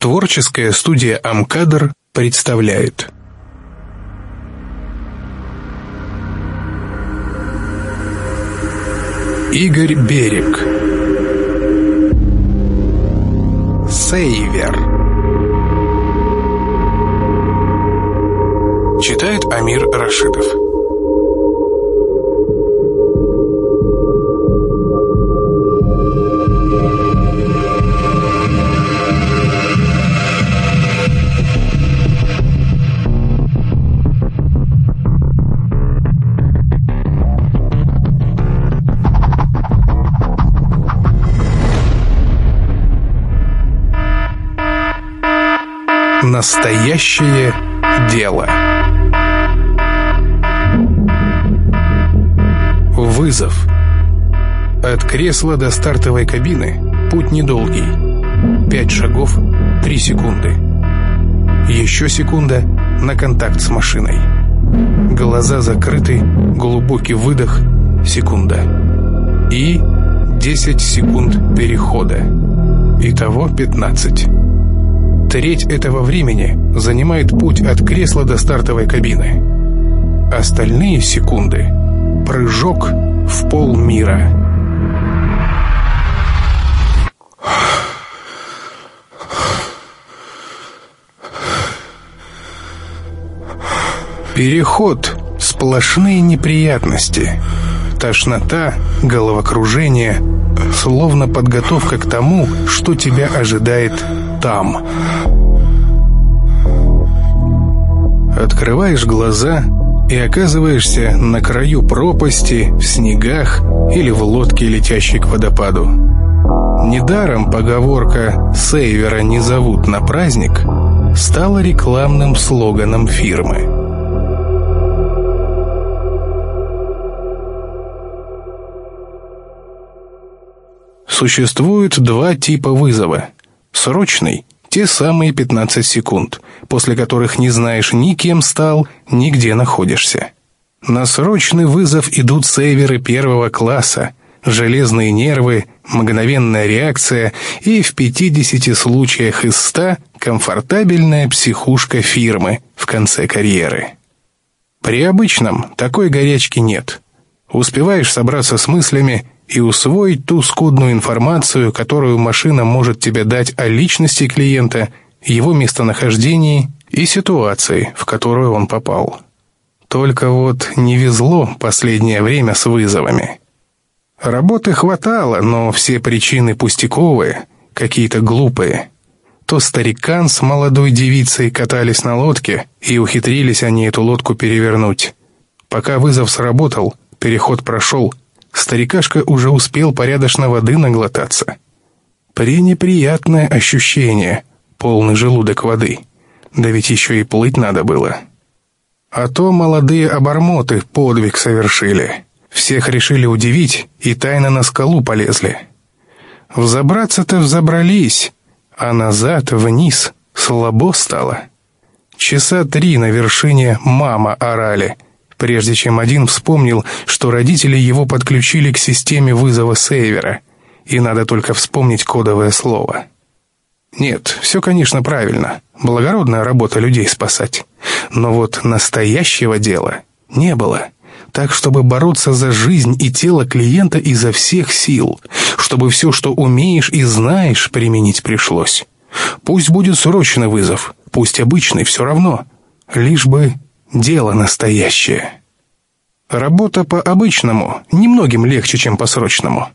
Творческая студия «Амкадр» представляет. Игорь Берег. Сейвер. Читает Амир Рашидов Настоящее дело. Вызов. От кресла до стартовой кабины путь недолгий. Пять шагов, три секунды. Еще секунда на контакт с машиной. Глаза закрыты, глубокий выдох, секунда. И 10 секунд перехода. Итого 15. Треть этого времени занимает путь от кресла до стартовой кабины. Остальные секунды — прыжок в полмира. Переход — сплошные неприятности. Тошнота, головокружение, словно подготовка к тому, что тебя ожидает там. Открываешь глаза и оказываешься на краю пропасти, в снегах или в лодке, летящей к водопаду. Недаром поговорка «Сейвера не зовут на праздник» стала рекламным слоганом фирмы. Существует два типа вызова. Срочный – те самые 15 секунд, после которых не знаешь ни кем стал, ни где находишься. На срочный вызов идут сейверы первого класса, железные нервы, мгновенная реакция и в 50 случаях из 100 комфортабельная психушка фирмы в конце карьеры. При обычном такой горячки нет. Успеваешь собраться с мыслями и усвоить ту скудную информацию, которую машина может тебе дать о личности клиента, его местонахождении и ситуации, в которую он попал. Только вот не везло последнее время с вызовами. Работы хватало, но все причины пустяковые, какие-то глупые. То старикан с молодой девицей катались на лодке, и ухитрились они эту лодку перевернуть. Пока вызов сработал, переход прошел, Старикашка уже успел порядочно воды наглотаться. Пренеприятное ощущение, полный желудок воды. Да ведь еще и плыть надо было. А то молодые обормоты подвиг совершили. Всех решили удивить и тайно на скалу полезли. Взобраться-то взобрались, а назад, вниз, слабо стало. Часа три на вершине «мама» орали — прежде чем один вспомнил, что родители его подключили к системе вызова сейвера, и надо только вспомнить кодовое слово. Нет, все, конечно, правильно. Благородная работа людей спасать. Но вот настоящего дела не было. Так, чтобы бороться за жизнь и тело клиента изо всех сил, чтобы все, что умеешь и знаешь, применить пришлось. Пусть будет срочный вызов, пусть обычный, все равно. Лишь бы дело настоящее. Работа по-обычному немногим легче, чем по-срочному.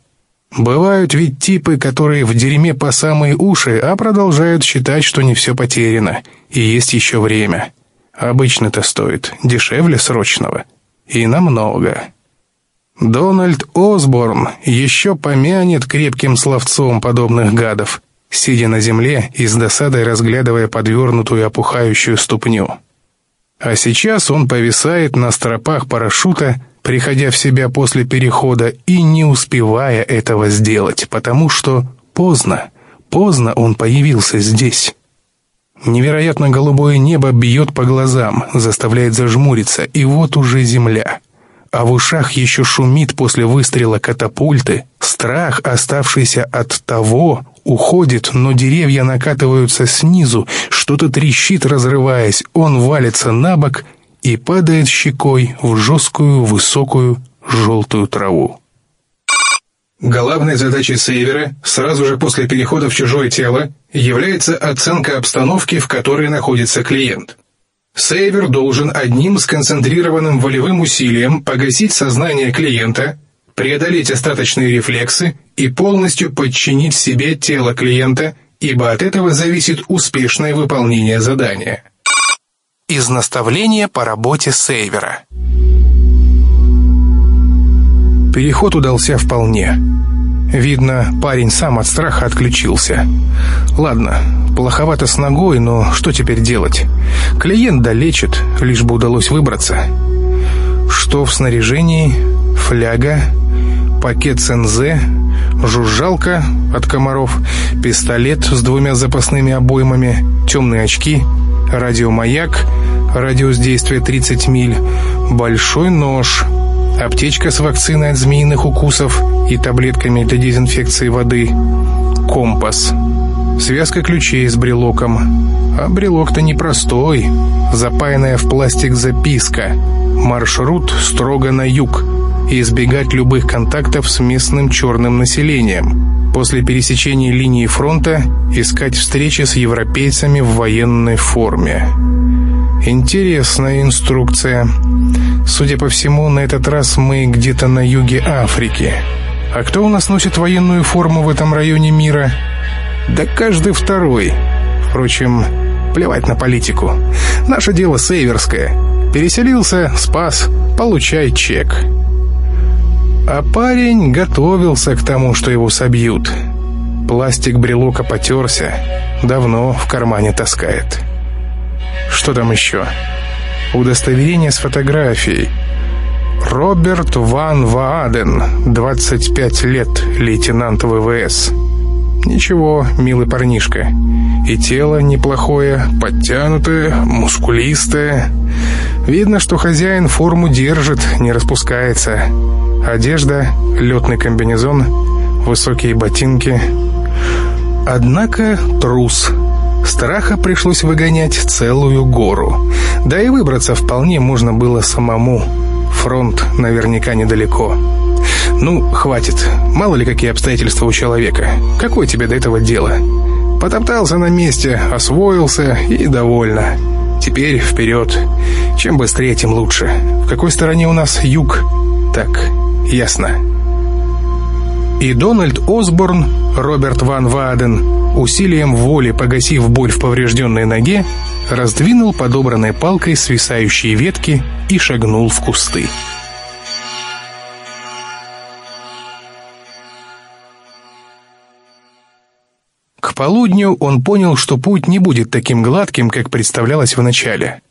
Бывают ведь типы, которые в дерьме по самые уши, а продолжают считать, что не все потеряно, и есть еще время. Обычно-то стоит дешевле срочного. И намного. Дональд Осборн еще помянет крепким словцом подобных гадов, сидя на земле и с досадой разглядывая подвернутую опухающую ступню. А сейчас он повисает на стропах парашюта, приходя в себя после перехода и не успевая этого сделать, потому что поздно, поздно он появился здесь. Невероятно голубое небо бьет по глазам, заставляет зажмуриться, и вот уже земля. А в ушах еще шумит после выстрела катапульты, страх, оставшийся от того, уходит, но деревья накатываются снизу, что-то трещит, разрываясь, он валится на бок и падает щекой в жесткую, высокую, желтую траву. Главной задачей сейвера сразу же после перехода в чужое тело является оценка обстановки, в которой находится клиент. Сейвер должен одним сконцентрированным волевым усилием погасить сознание клиента, преодолеть остаточные рефлексы и полностью подчинить себе тело клиента, ибо от этого зависит успешное выполнение задания. Из наставления по работе сейвера. Переход удался вполне. Видно, парень сам от страха отключился. Ладно, плоховато с ногой, но что теперь делать? Клиент долечит, лишь бы удалось выбраться. Что в снаряжении? Фляга, пакет СНЗ, жужжалка от комаров, пистолет с двумя запасными обоймами, темные очки, радиомаяк, радиус действия 30 миль, большой нож, аптечка с вакциной от змеиных укусов и таблетками для дезинфекции воды, компас, связка ключей с брелоком. А брелок-то непростой, запаянная в пластик записка. Маршрут строго на юг и избегать любых контактов с местным черным населением. После пересечения линии фронта искать встречи с европейцами в военной форме. Интересная инструкция. Судя по всему, на этот раз мы где-то на юге Африки. А кто у нас носит военную форму в этом районе мира? Да каждый второй. Впрочем, плевать на политику. Наше дело сейверское. Переселился, спас, получай чек. А парень готовился к тому, что его собьют. Пластик брелока потерся, давно в кармане таскает. Что там еще? Удостоверение с фотографией. Роберт Ван Вааден, 25 лет, лейтенант ВВС. Ничего, милый парнишка. И тело неплохое, подтянутое, мускулистое. Видно, что хозяин форму держит, не распускается. Одежда, летный комбинезон, высокие ботинки. Однако трус. Страха пришлось выгонять целую гору. Да и выбраться вполне можно было самому. Фронт наверняка недалеко. Ну, хватит. Мало ли какие обстоятельства у человека. Какое тебе до этого дело? Потоптался на месте, освоился и довольно. Теперь вперед. Чем быстрее, тем лучше. В какой стороне у нас юг? Так, ясно. И Дональд Осборн, Роберт Ван Ваден, усилием воли погасив боль в поврежденной ноге, раздвинул подобранной палкой свисающие ветки и шагнул в кусты. К полудню он понял, что путь не будет таким гладким, как представлялось вначале.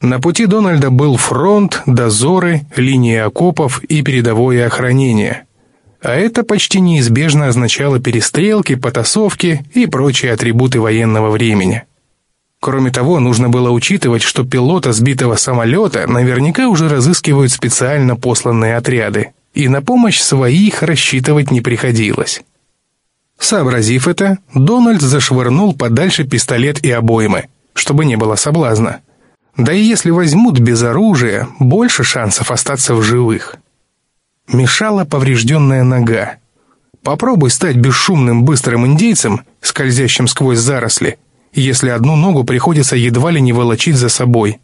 На пути Дональда был фронт, дозоры, линии окопов и передовое охранение. А это почти неизбежно означало перестрелки, потасовки и прочие атрибуты военного времени. Кроме того, нужно было учитывать, что пилота сбитого самолета наверняка уже разыскивают специально посланные отряды, и на помощь своих рассчитывать не приходилось. Сообразив это, Дональд зашвырнул подальше пистолет и обоймы, чтобы не было соблазна. Да и если возьмут без оружия, больше шансов остаться в живых. Мешала поврежденная нога. Попробуй стать бесшумным быстрым индейцем, скользящим сквозь заросли, если одну ногу приходится едва ли не волочить за собой.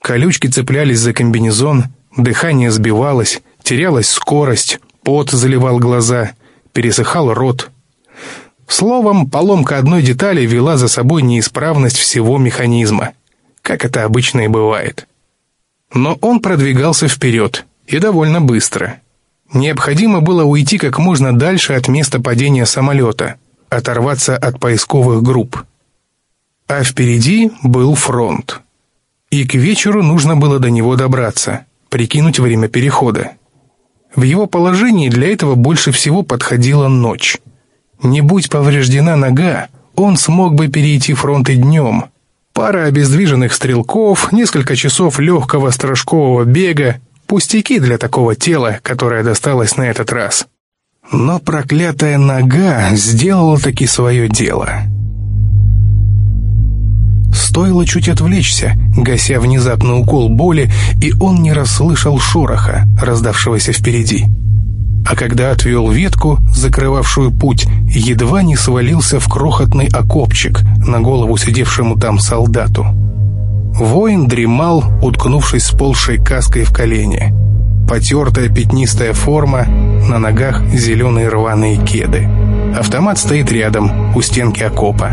Колючки цеплялись за комбинезон, дыхание сбивалось, терялась скорость, пот заливал глаза, пересыхал рот. Словом, поломка одной детали вела за собой неисправность всего механизма как это обычно и бывает. Но он продвигался вперед, и довольно быстро. Необходимо было уйти как можно дальше от места падения самолета, оторваться от поисковых групп. А впереди был фронт. И к вечеру нужно было до него добраться, прикинуть время перехода. В его положении для этого больше всего подходила ночь. Не будь повреждена нога, он смог бы перейти фронт и днем – Пара обездвиженных стрелков, несколько часов легкого стражкового бега, пустяки для такого тела, которое досталось на этот раз. Но проклятая нога сделала таки свое дело. Стоило чуть отвлечься, гася внезапный укол боли, и он не расслышал шороха, раздавшегося впереди. А когда отвел ветку, закрывавшую путь, едва не свалился в крохотный окопчик на голову сидевшему там солдату. Воин дремал, уткнувшись с полшей каской в колени. Потертая пятнистая форма, на ногах зеленые рваные кеды. Автомат стоит рядом, у стенки окопа.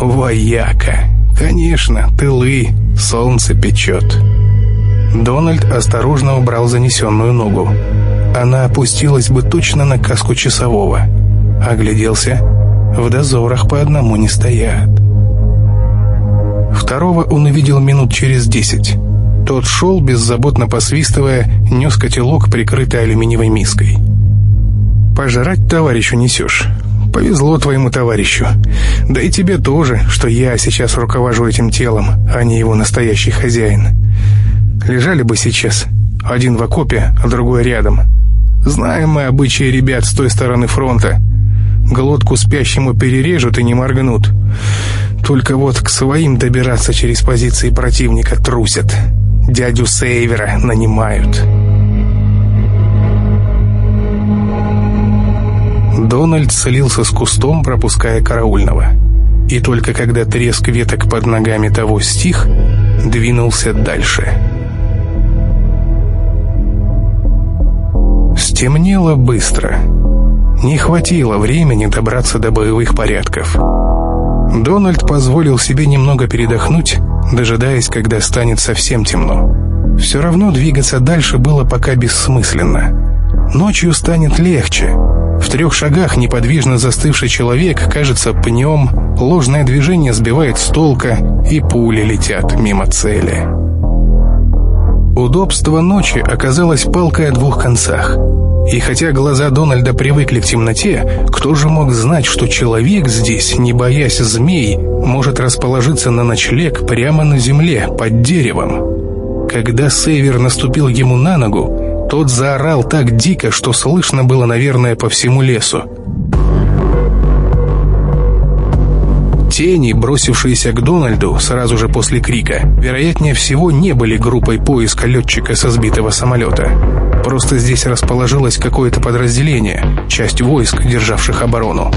Вояка. Конечно, тылы, солнце печет. Дональд осторожно убрал занесенную ногу. Она опустилась бы точно на каску часового. Огляделся. В дозорах по одному не стоят. Второго он увидел минут через десять. Тот шел, беззаботно посвистывая, нес котелок, прикрытый алюминиевой миской. «Пожрать товарищу несешь. Повезло твоему товарищу. Да и тебе тоже, что я сейчас руковожу этим телом, а не его настоящий хозяин. Лежали бы сейчас, один в окопе, а другой рядом. Знаем мы обычаи ребят с той стороны фронта. Глотку спящему перережут и не моргнут. Только вот к своим добираться через позиции противника трусят» дядю Сейвера нанимают. Дональд слился с кустом, пропуская караульного. И только когда треск веток под ногами того стих, двинулся дальше. Стемнело быстро. Не хватило времени добраться до боевых порядков. Дональд позволил себе немного передохнуть, дожидаясь, когда станет совсем темно. Все равно двигаться дальше было пока бессмысленно. Ночью станет легче. В трех шагах неподвижно застывший человек кажется пнем, ложное движение сбивает с толка, и пули летят мимо цели. Удобство ночи оказалось палкой о двух концах. И хотя глаза Дональда привыкли к темноте, кто же мог знать, что человек здесь, не боясь змей, может расположиться на ночлег прямо на земле, под деревом? Когда Сейвер наступил ему на ногу, тот заорал так дико, что слышно было, наверное, по всему лесу. Тени, бросившиеся к Дональду сразу же после крика, вероятнее всего не были группой поиска летчика со сбитого самолета. Просто здесь расположилось какое-то подразделение, часть войск, державших оборону.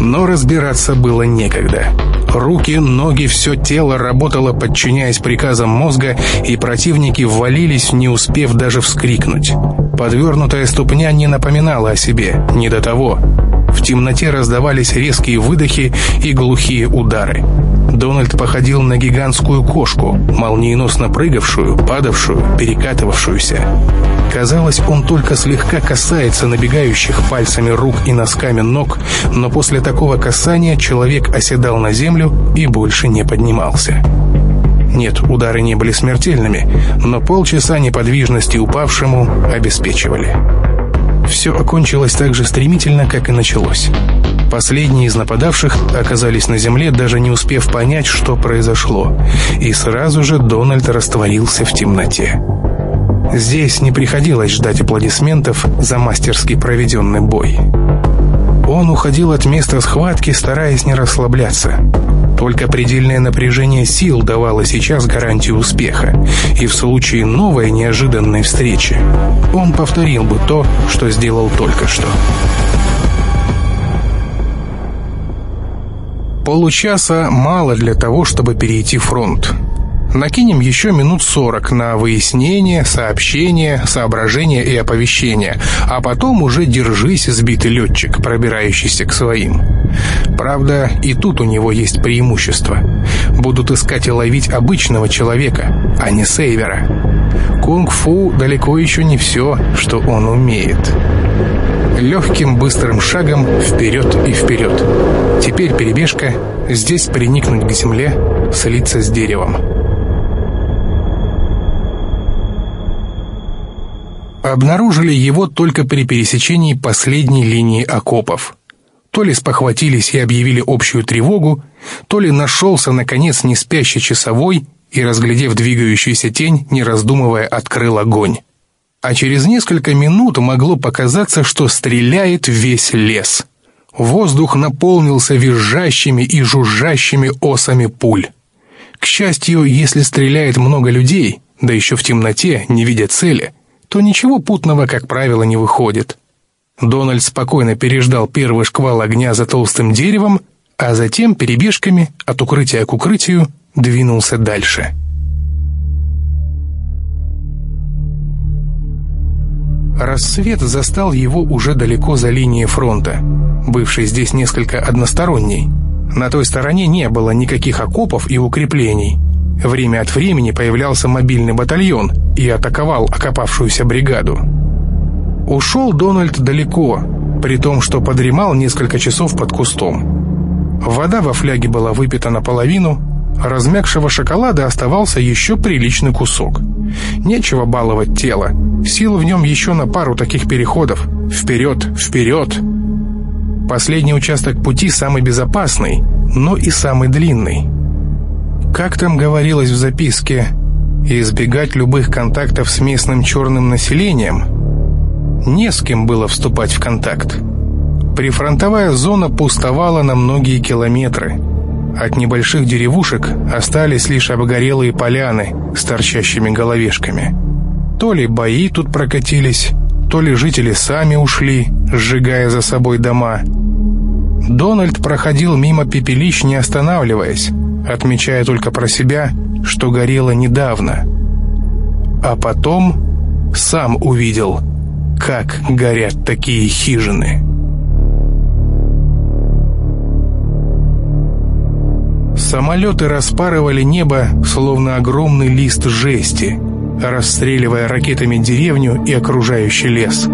Но разбираться было некогда. Руки, ноги, все тело работало, подчиняясь приказам мозга, и противники ввалились, не успев даже вскрикнуть. Подвернутая ступня не напоминала о себе, не до того. В темноте раздавались резкие выдохи и глухие удары. Дональд походил на гигантскую кошку, молниеносно прыгавшую, падавшую, перекатывавшуюся. Казалось, он только слегка касается набегающих пальцами рук и носками ног, но после такого касания человек оседал на землю и больше не поднимался. Нет, удары не были смертельными, но полчаса неподвижности упавшему обеспечивали. Все окончилось так же стремительно, как и началось. Последние из нападавших оказались на земле, даже не успев понять, что произошло, и сразу же Дональд растворился в темноте. Здесь не приходилось ждать аплодисментов за мастерски проведенный бой. Он уходил от места схватки, стараясь не расслабляться. Только предельное напряжение сил давало сейчас гарантию успеха, и в случае новой неожиданной встречи он повторил бы то, что сделал только что. Получаса мало для того, чтобы перейти фронт. Накинем еще минут сорок на выяснение, сообщение, соображение и оповещение, а потом уже держись, сбитый летчик, пробирающийся к своим. Правда, и тут у него есть преимущество. Будут искать и ловить обычного человека, а не сейвера. Кунг-фу далеко еще не все, что он умеет. Легким быстрым шагом вперед и вперед. Теперь перебежка, здесь приникнуть к земле, слиться с деревом. Обнаружили его только при пересечении последней линии окопов. То ли спохватились и объявили общую тревогу, то ли нашелся, наконец, неспящий часовой и, разглядев двигающуюся тень, не раздумывая, открыл огонь. а через несколько минут могло показаться, что стреляет весь лес. Воздух наполнился визжащими и жужжащими осами пуль. К счастью, если стреляет много людей, да еще в темноте, не видя цели, то ничего путного, как правило, не выходит. Дональд спокойно переждал первый шквал огня за толстым деревом, а затем перебежками от укрытия к укрытию двинулся дальше. Рассвет застал его уже далеко за линией фронта, бывшей здесь несколько односторонней. На той стороне не было никаких окопов и укреплений. Время от времени появлялся мобильный батальон и атаковал окопавшуюся бригаду. Ушел Дональд далеко, при том, что подремал несколько часов под кустом. Вода во фляге была выпита наполовину, размягшего шоколада оставался еще приличный кусок. Нечего баловать тело, сил в нем еще на пару таких переходов. Вперед, вперед! Последний участок пути самый безопасный, но и самый длинный. Как там говорилось в записке, избегать любых контактов с местным черным населением? Не с кем было вступать в контакт. Прифронтовая зона пустовала на многие километры. От небольших деревушек остались лишь обгорелые поляны с торчащими головешками. То ли бои тут прокатились, то ли жители сами ушли, сжигая за собой дома. Дональд проходил мимо пепелищ, не останавливаясь, отмечая только про себя, что горело недавно. А потом сам увидел, как горят такие хижины. Самолеты распарывали небо, словно огромный лист жести – расстреливая ракетами деревню и окружающий лес.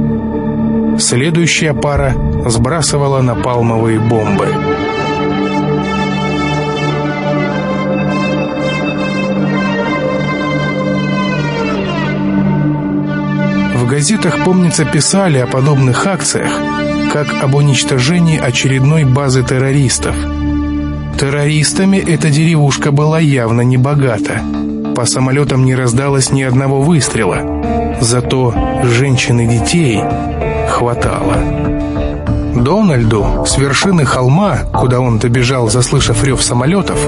Следующая пара сбрасывала напалмовые бомбы. Газетах, помнится, писали о подобных акциях, как об уничтожении очередной базы террористов. Террористами эта деревушка была явно не богата – по самолетам не раздалось ни одного выстрела. Зато женщин и детей хватало. Дональду с вершины холма, куда он добежал, заслышав рев самолетов,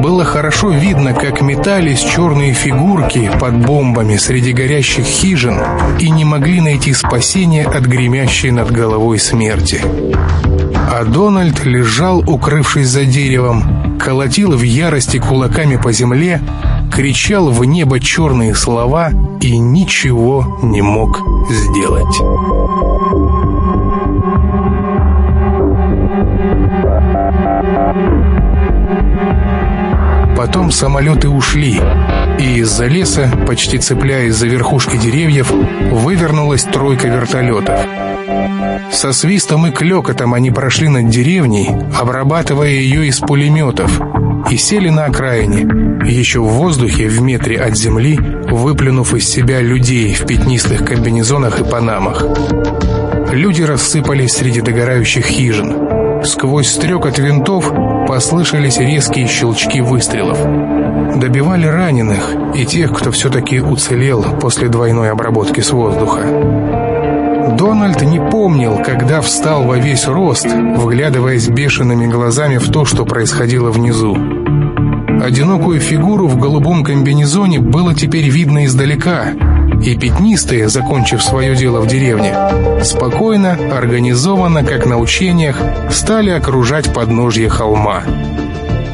было хорошо видно, как метались черные фигурки под бомбами среди горящих хижин и не могли найти спасения от гремящей над головой смерти. А Дональд лежал, укрывшись за деревом, колотил в ярости кулаками по земле, кричал в небо черные слова и ничего не мог сделать. Потом самолеты ушли, и из-за леса, почти цепляясь за верхушки деревьев, вывернулась тройка вертолетов. Со свистом и клёкотом они прошли над деревней, обрабатывая ее из пулеметов, и сели на окраине, еще в воздухе в метре от земли, выплюнув из себя людей в пятнистых комбинезонах и панамах. Люди рассыпались среди догорающих хижин. Сквозь стрекот винтов послышались резкие щелчки выстрелов. Добивали раненых и тех, кто все-таки уцелел после двойной обработки с воздуха. Дональд не помнил, когда встал во весь рост, вглядываясь бешеными глазами в то, что происходило внизу. Одинокую фигуру в голубом комбинезоне было теперь видно издалека, и пятнистые, закончив свое дело в деревне, спокойно, организованно, как на учениях, стали окружать подножье холма.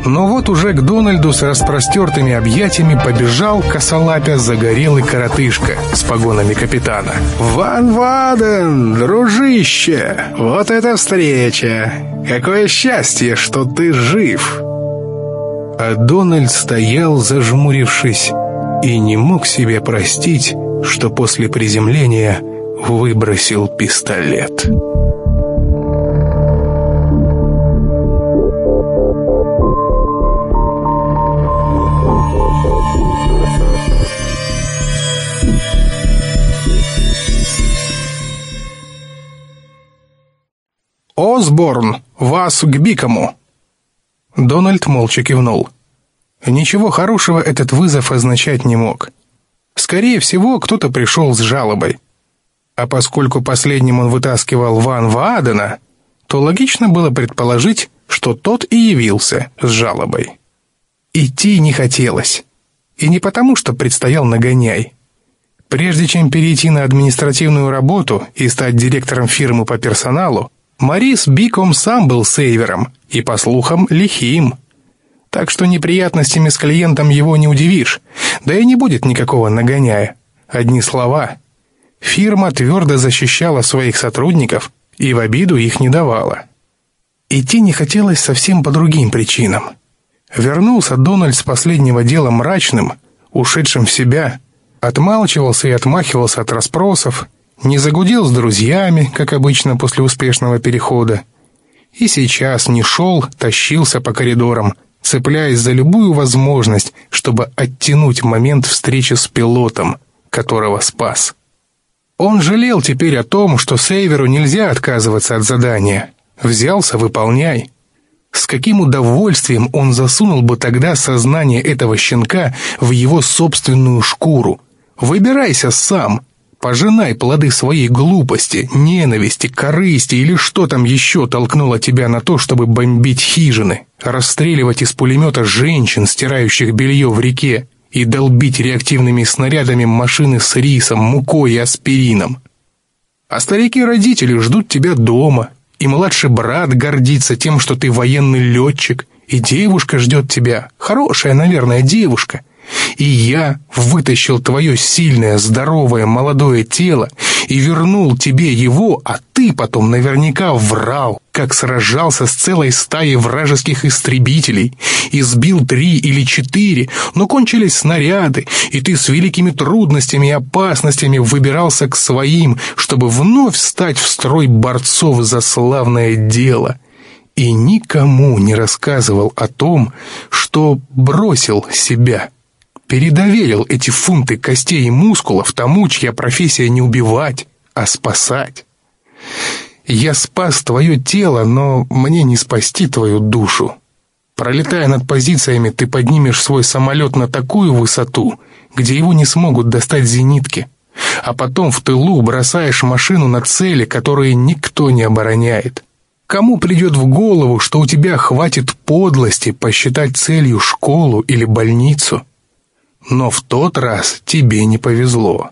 Но вот уже к Дональду с распростертыми объятиями побежал косолапя загорелый коротышка с погонами капитана. «Ван Ваден, дружище, вот это встреча! Какое счастье, что ты жив!» А Дональд стоял, зажмурившись, и не мог себе простить, что после приземления выбросил пистолет. «Осборн, вас к Бикому!» Дональд молча кивнул. Ничего хорошего этот вызов означать не мог. Скорее всего, кто-то пришел с жалобой. А поскольку последним он вытаскивал Ван Ваадена, то логично было предположить, что тот и явился с жалобой. Идти не хотелось. И не потому, что предстоял нагоняй. Прежде чем перейти на административную работу и стать директором фирмы по персоналу, Марис Биком сам был сейвером и, по слухам, лихим. Так что неприятностями с клиентом его не удивишь, да и не будет никакого нагоняя. Одни слова. Фирма твердо защищала своих сотрудников и в обиду их не давала. Идти не хотелось совсем по другим причинам. Вернулся Дональд с последнего дела мрачным, ушедшим в себя, отмалчивался и отмахивался от расспросов, не загудел с друзьями, как обычно после успешного перехода, и сейчас не шел, тащился по коридорам, цепляясь за любую возможность, чтобы оттянуть момент встречи с пилотом, которого спас. Он жалел теперь о том, что Сейверу нельзя отказываться от задания. Взялся, выполняй. С каким удовольствием он засунул бы тогда сознание этого щенка в его собственную шкуру. Выбирайся сам, пожинай плоды своей глупости, ненависти, корысти или что там еще толкнуло тебя на то, чтобы бомбить хижины, расстреливать из пулемета женщин, стирающих белье в реке, и долбить реактивными снарядами машины с рисом, мукой и аспирином. А старики-родители ждут тебя дома, и младший брат гордится тем, что ты военный летчик, и девушка ждет тебя, хорошая, наверное, девушка. И я вытащил твое сильное, здоровое, молодое тело и вернул тебе его, а ты потом наверняка врал, как сражался с целой стаей вражеских истребителей, избил три или четыре, но кончились снаряды, и ты с великими трудностями и опасностями выбирался к своим, чтобы вновь стать в строй борцов за славное дело» и никому не рассказывал о том, что бросил себя. Передоверил эти фунты костей и мускулов тому, чья профессия не убивать, а спасать. Я спас твое тело, но мне не спасти твою душу. Пролетая над позициями, ты поднимешь свой самолет на такую высоту, где его не смогут достать зенитки, а потом в тылу бросаешь машину на цели, которые никто не обороняет. Кому придет в голову, что у тебя хватит подлости посчитать целью школу или больницу? Но в тот раз тебе не повезло.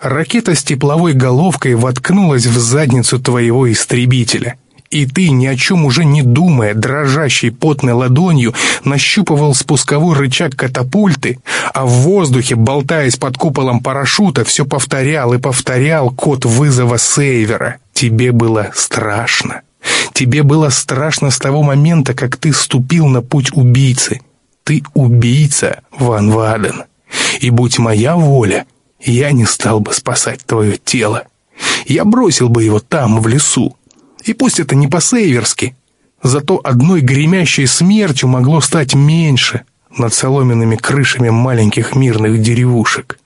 Ракета с тепловой головкой воткнулась в задницу твоего истребителя, и ты, ни о чем уже не думая, дрожащей потной ладонью, нащупывал спусковой рычаг катапульты, а в воздухе, болтаясь под куполом парашюта, все повторял и повторял код вызова сейвера. Тебе было страшно. Тебе было страшно с того момента, как ты ступил на путь убийцы. Ты убийца, Ван Ваден. И будь моя воля, я не стал бы спасать твое тело. Я бросил бы его там, в лесу. И пусть это не по-сейверски, зато одной гремящей смертью могло стать меньше над соломенными крышами маленьких мирных деревушек.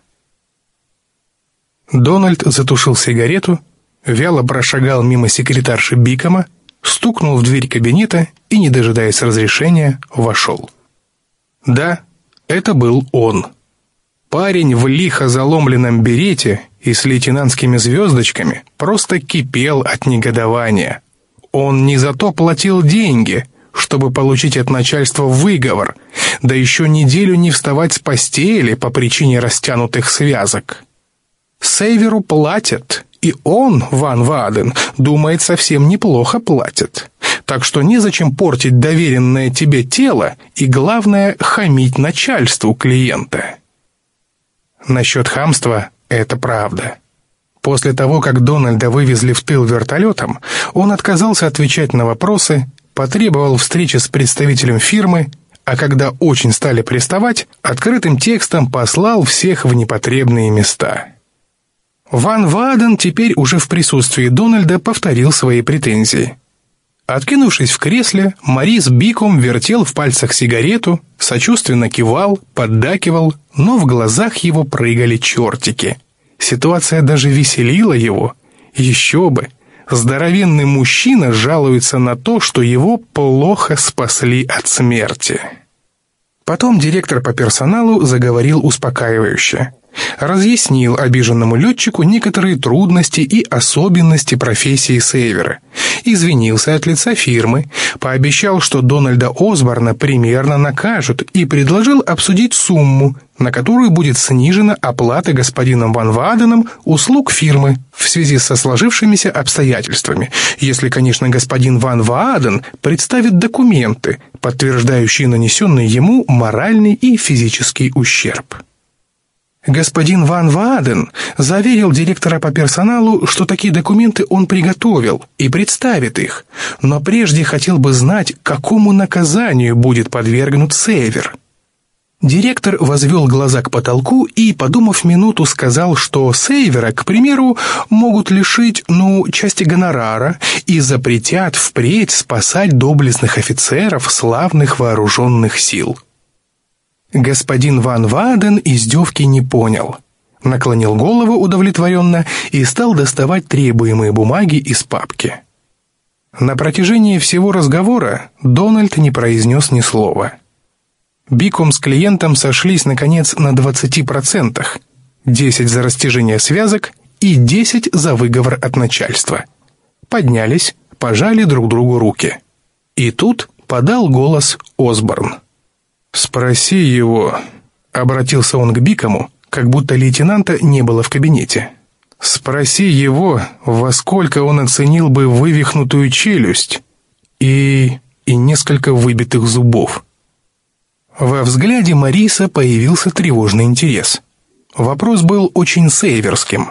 Дональд затушил сигарету, вяло прошагал мимо секретарши Бикома, стукнул в дверь кабинета и, не дожидаясь разрешения, вошел. Да, это был он. Парень в лихо заломленном берете и с лейтенантскими звездочками просто кипел от негодования. Он не за то платил деньги, чтобы получить от начальства выговор, да еще неделю не вставать с постели по причине растянутых связок. Сейверу платят, и он, Ван Ваден, думает, совсем неплохо платят. Так что незачем портить доверенное тебе тело и, главное, хамить начальству клиента. Насчет хамства это правда. После того, как Дональда вывезли в тыл вертолетом, он отказался отвечать на вопросы, потребовал встречи с представителем фирмы, а когда очень стали приставать, открытым текстом послал всех в непотребные места. Ван Ваден теперь уже в присутствии Дональда повторил свои претензии. Откинувшись в кресле, Марис Биком вертел в пальцах сигарету, сочувственно кивал, поддакивал, но в глазах его прыгали чертики. Ситуация даже веселила его. Еще бы! Здоровенный мужчина жалуется на то, что его плохо спасли от смерти. Потом директор по персоналу заговорил успокаивающе. Разъяснил обиженному летчику некоторые трудности и особенности профессии сейвера, извинился от лица фирмы, пообещал, что Дональда Осборна примерно накажут и предложил обсудить сумму, на которую будет снижена оплата господином Ван Ваденом услуг фирмы в связи со сложившимися обстоятельствами, если, конечно, господин Ван Ваден представит документы, подтверждающие нанесенный ему моральный и физический ущерб. Господин Ван Ваден заверил директора по персоналу, что такие документы он приготовил и представит их, но прежде хотел бы знать, какому наказанию будет подвергнут Север. Директор возвел глаза к потолку и, подумав минуту, сказал, что Сейвера, к примеру, могут лишить, ну, части гонорара и запретят впредь спасать доблестных офицеров славных вооруженных сил. Господин Ван Ваден издевки не понял. Наклонил голову удовлетворенно и стал доставать требуемые бумаги из папки. На протяжении всего разговора Дональд не произнес ни слова. Биком с клиентом сошлись, наконец, на 20%. 10 за растяжение связок и 10 за выговор от начальства. Поднялись, пожали друг другу руки. И тут подал голос Осборн. «Спроси его», — обратился он к Бикому, как будто лейтенанта не было в кабинете. «Спроси его, во сколько он оценил бы вывихнутую челюсть и... и несколько выбитых зубов». Во взгляде Мариса появился тревожный интерес. Вопрос был очень сейверским.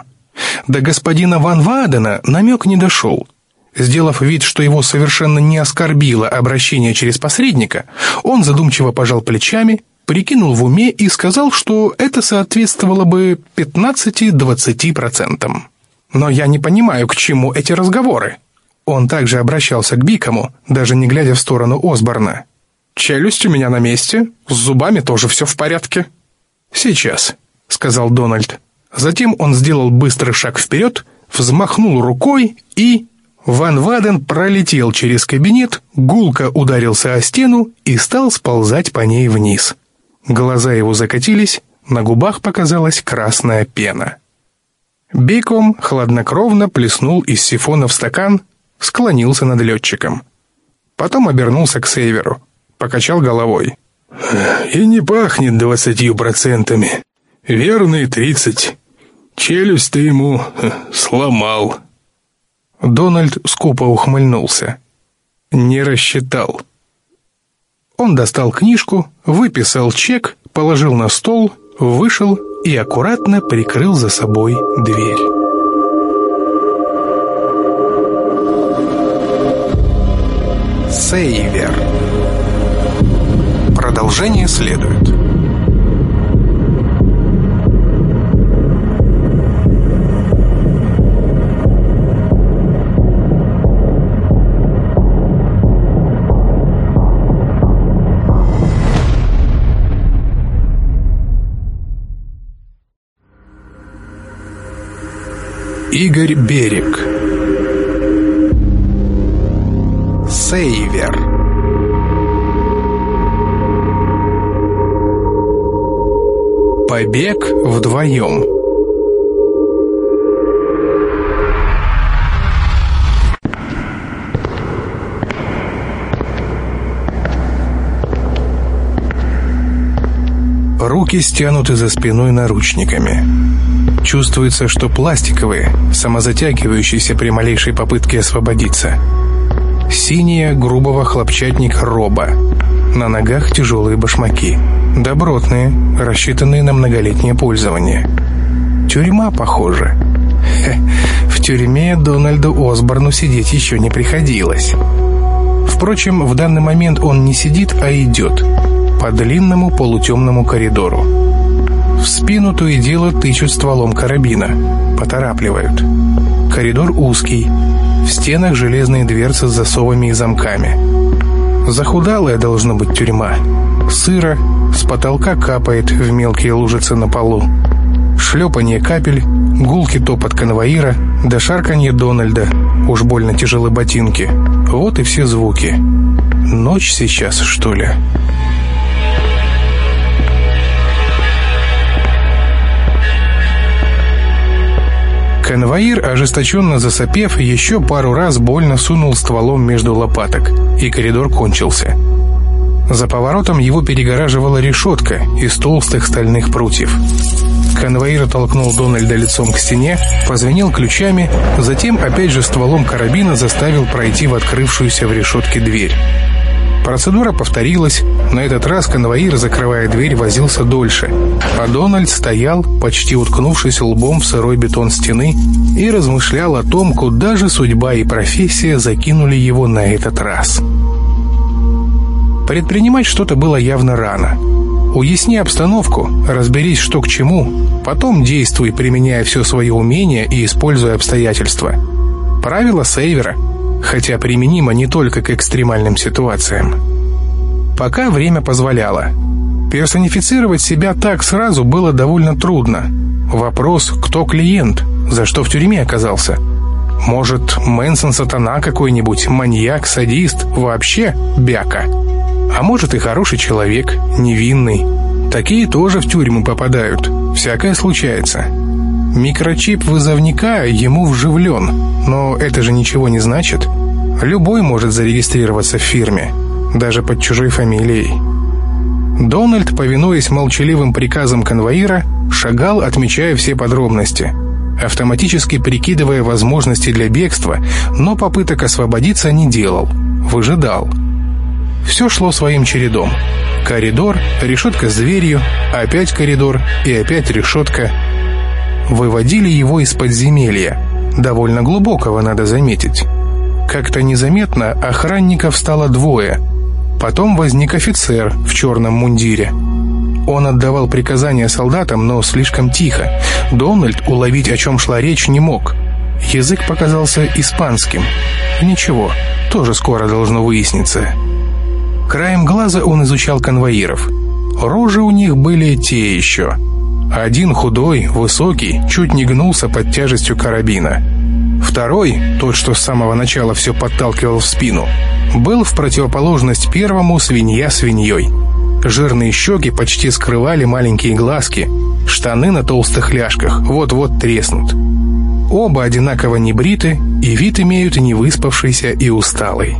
До господина Ван Вадена намек не дошел. Сделав вид, что его совершенно не оскорбило обращение через посредника, он задумчиво пожал плечами, прикинул в уме и сказал, что это соответствовало бы 15-20%. «Но я не понимаю, к чему эти разговоры». Он также обращался к Бикому, даже не глядя в сторону Осборна. «Челюсть у меня на месте, с зубами тоже все в порядке». «Сейчас», — сказал Дональд. Затем он сделал быстрый шаг вперед, взмахнул рукой и... Ван Ваден пролетел через кабинет, гулко ударился о стену и стал сползать по ней вниз. Глаза его закатились, на губах показалась красная пена. Биком хладнокровно плеснул из сифона в стакан, склонился над летчиком. Потом обернулся к Сейверу, покачал головой. «И не пахнет двадцатью процентами. Верные тридцать. Челюсть ты ему сломал». Дональд скупо ухмыльнулся. Не рассчитал. Он достал книжку, выписал чек, положил на стол, вышел и аккуратно прикрыл за собой дверь. Сейвер. Продолжение следует. Игорь Берег. Сейвер. Побег вдвоем Руки стянуты за спиной наручниками. Чувствуется, что пластиковые, самозатягивающиеся при малейшей попытке освободиться. Синяя грубого хлопчатник роба. На ногах тяжелые башмаки. Добротные, рассчитанные на многолетнее пользование. Тюрьма, похоже. Хе, в тюрьме Дональду Осборну сидеть еще не приходилось. Впрочем, в данный момент он не сидит, а идет по длинному полутемному коридору. В спину то и дело тычут стволом карабина. Поторапливают. Коридор узкий. В стенах железные дверцы с засовами и замками. Захудалая должна быть тюрьма. Сыро, с потолка капает в мелкие лужицы на полу. Шлепанье капель, гулки топот конвоира, да шарканье Дональда, уж больно тяжелы ботинки. Вот и все звуки. Ночь сейчас, что ли?» Конвоир, ожесточенно засопев, еще пару раз больно сунул стволом между лопаток, и коридор кончился. За поворотом его перегораживала решетка из толстых стальных прутьев. Конвоир толкнул Дональда лицом к стене, позвонил ключами, затем опять же стволом карабина заставил пройти в открывшуюся в решетке дверь. Процедура повторилась. На этот раз конвоир, закрывая дверь, возился дольше. А Дональд стоял, почти уткнувшись лбом в сырой бетон стены, и размышлял о том, куда же судьба и профессия закинули его на этот раз. Предпринимать что-то было явно рано. Уясни обстановку, разберись, что к чему, потом действуй, применяя все свое умение и используя обстоятельства. Правило Сейвера — хотя применимо не только к экстремальным ситуациям. Пока время позволяло. Персонифицировать себя так сразу было довольно трудно. Вопрос, кто клиент, за что в тюрьме оказался. Может, Мэнсон сатана какой-нибудь, маньяк, садист, вообще бяка. А может и хороший человек, невинный. Такие тоже в тюрьму попадают. Всякое случается. Микрочип вызовника ему вживлен, но это же ничего не значит. Любой может зарегистрироваться в фирме, даже под чужой фамилией. Дональд, повинуясь молчаливым приказам конвоира, шагал, отмечая все подробности, автоматически прикидывая возможности для бегства, но попыток освободиться не делал, выжидал. Все шло своим чередом. Коридор, решетка с дверью, опять коридор и опять решетка – выводили его из подземелья, довольно глубокого, надо заметить. Как-то незаметно охранников стало двое. Потом возник офицер в черном мундире. Он отдавал приказания солдатам, но слишком тихо. Дональд уловить, о чем шла речь, не мог. Язык показался испанским. Ничего, тоже скоро должно выясниться. Краем глаза он изучал конвоиров. Рожи у них были те еще – один худой, высокий, чуть не гнулся под тяжестью карабина. Второй, тот, что с самого начала все подталкивал в спину, был в противоположность первому свинья свиньей. Жирные щеки почти скрывали маленькие глазки, штаны на толстых ляжках вот-вот треснут. Оба одинаково небриты и вид имеют невыспавшийся и усталый.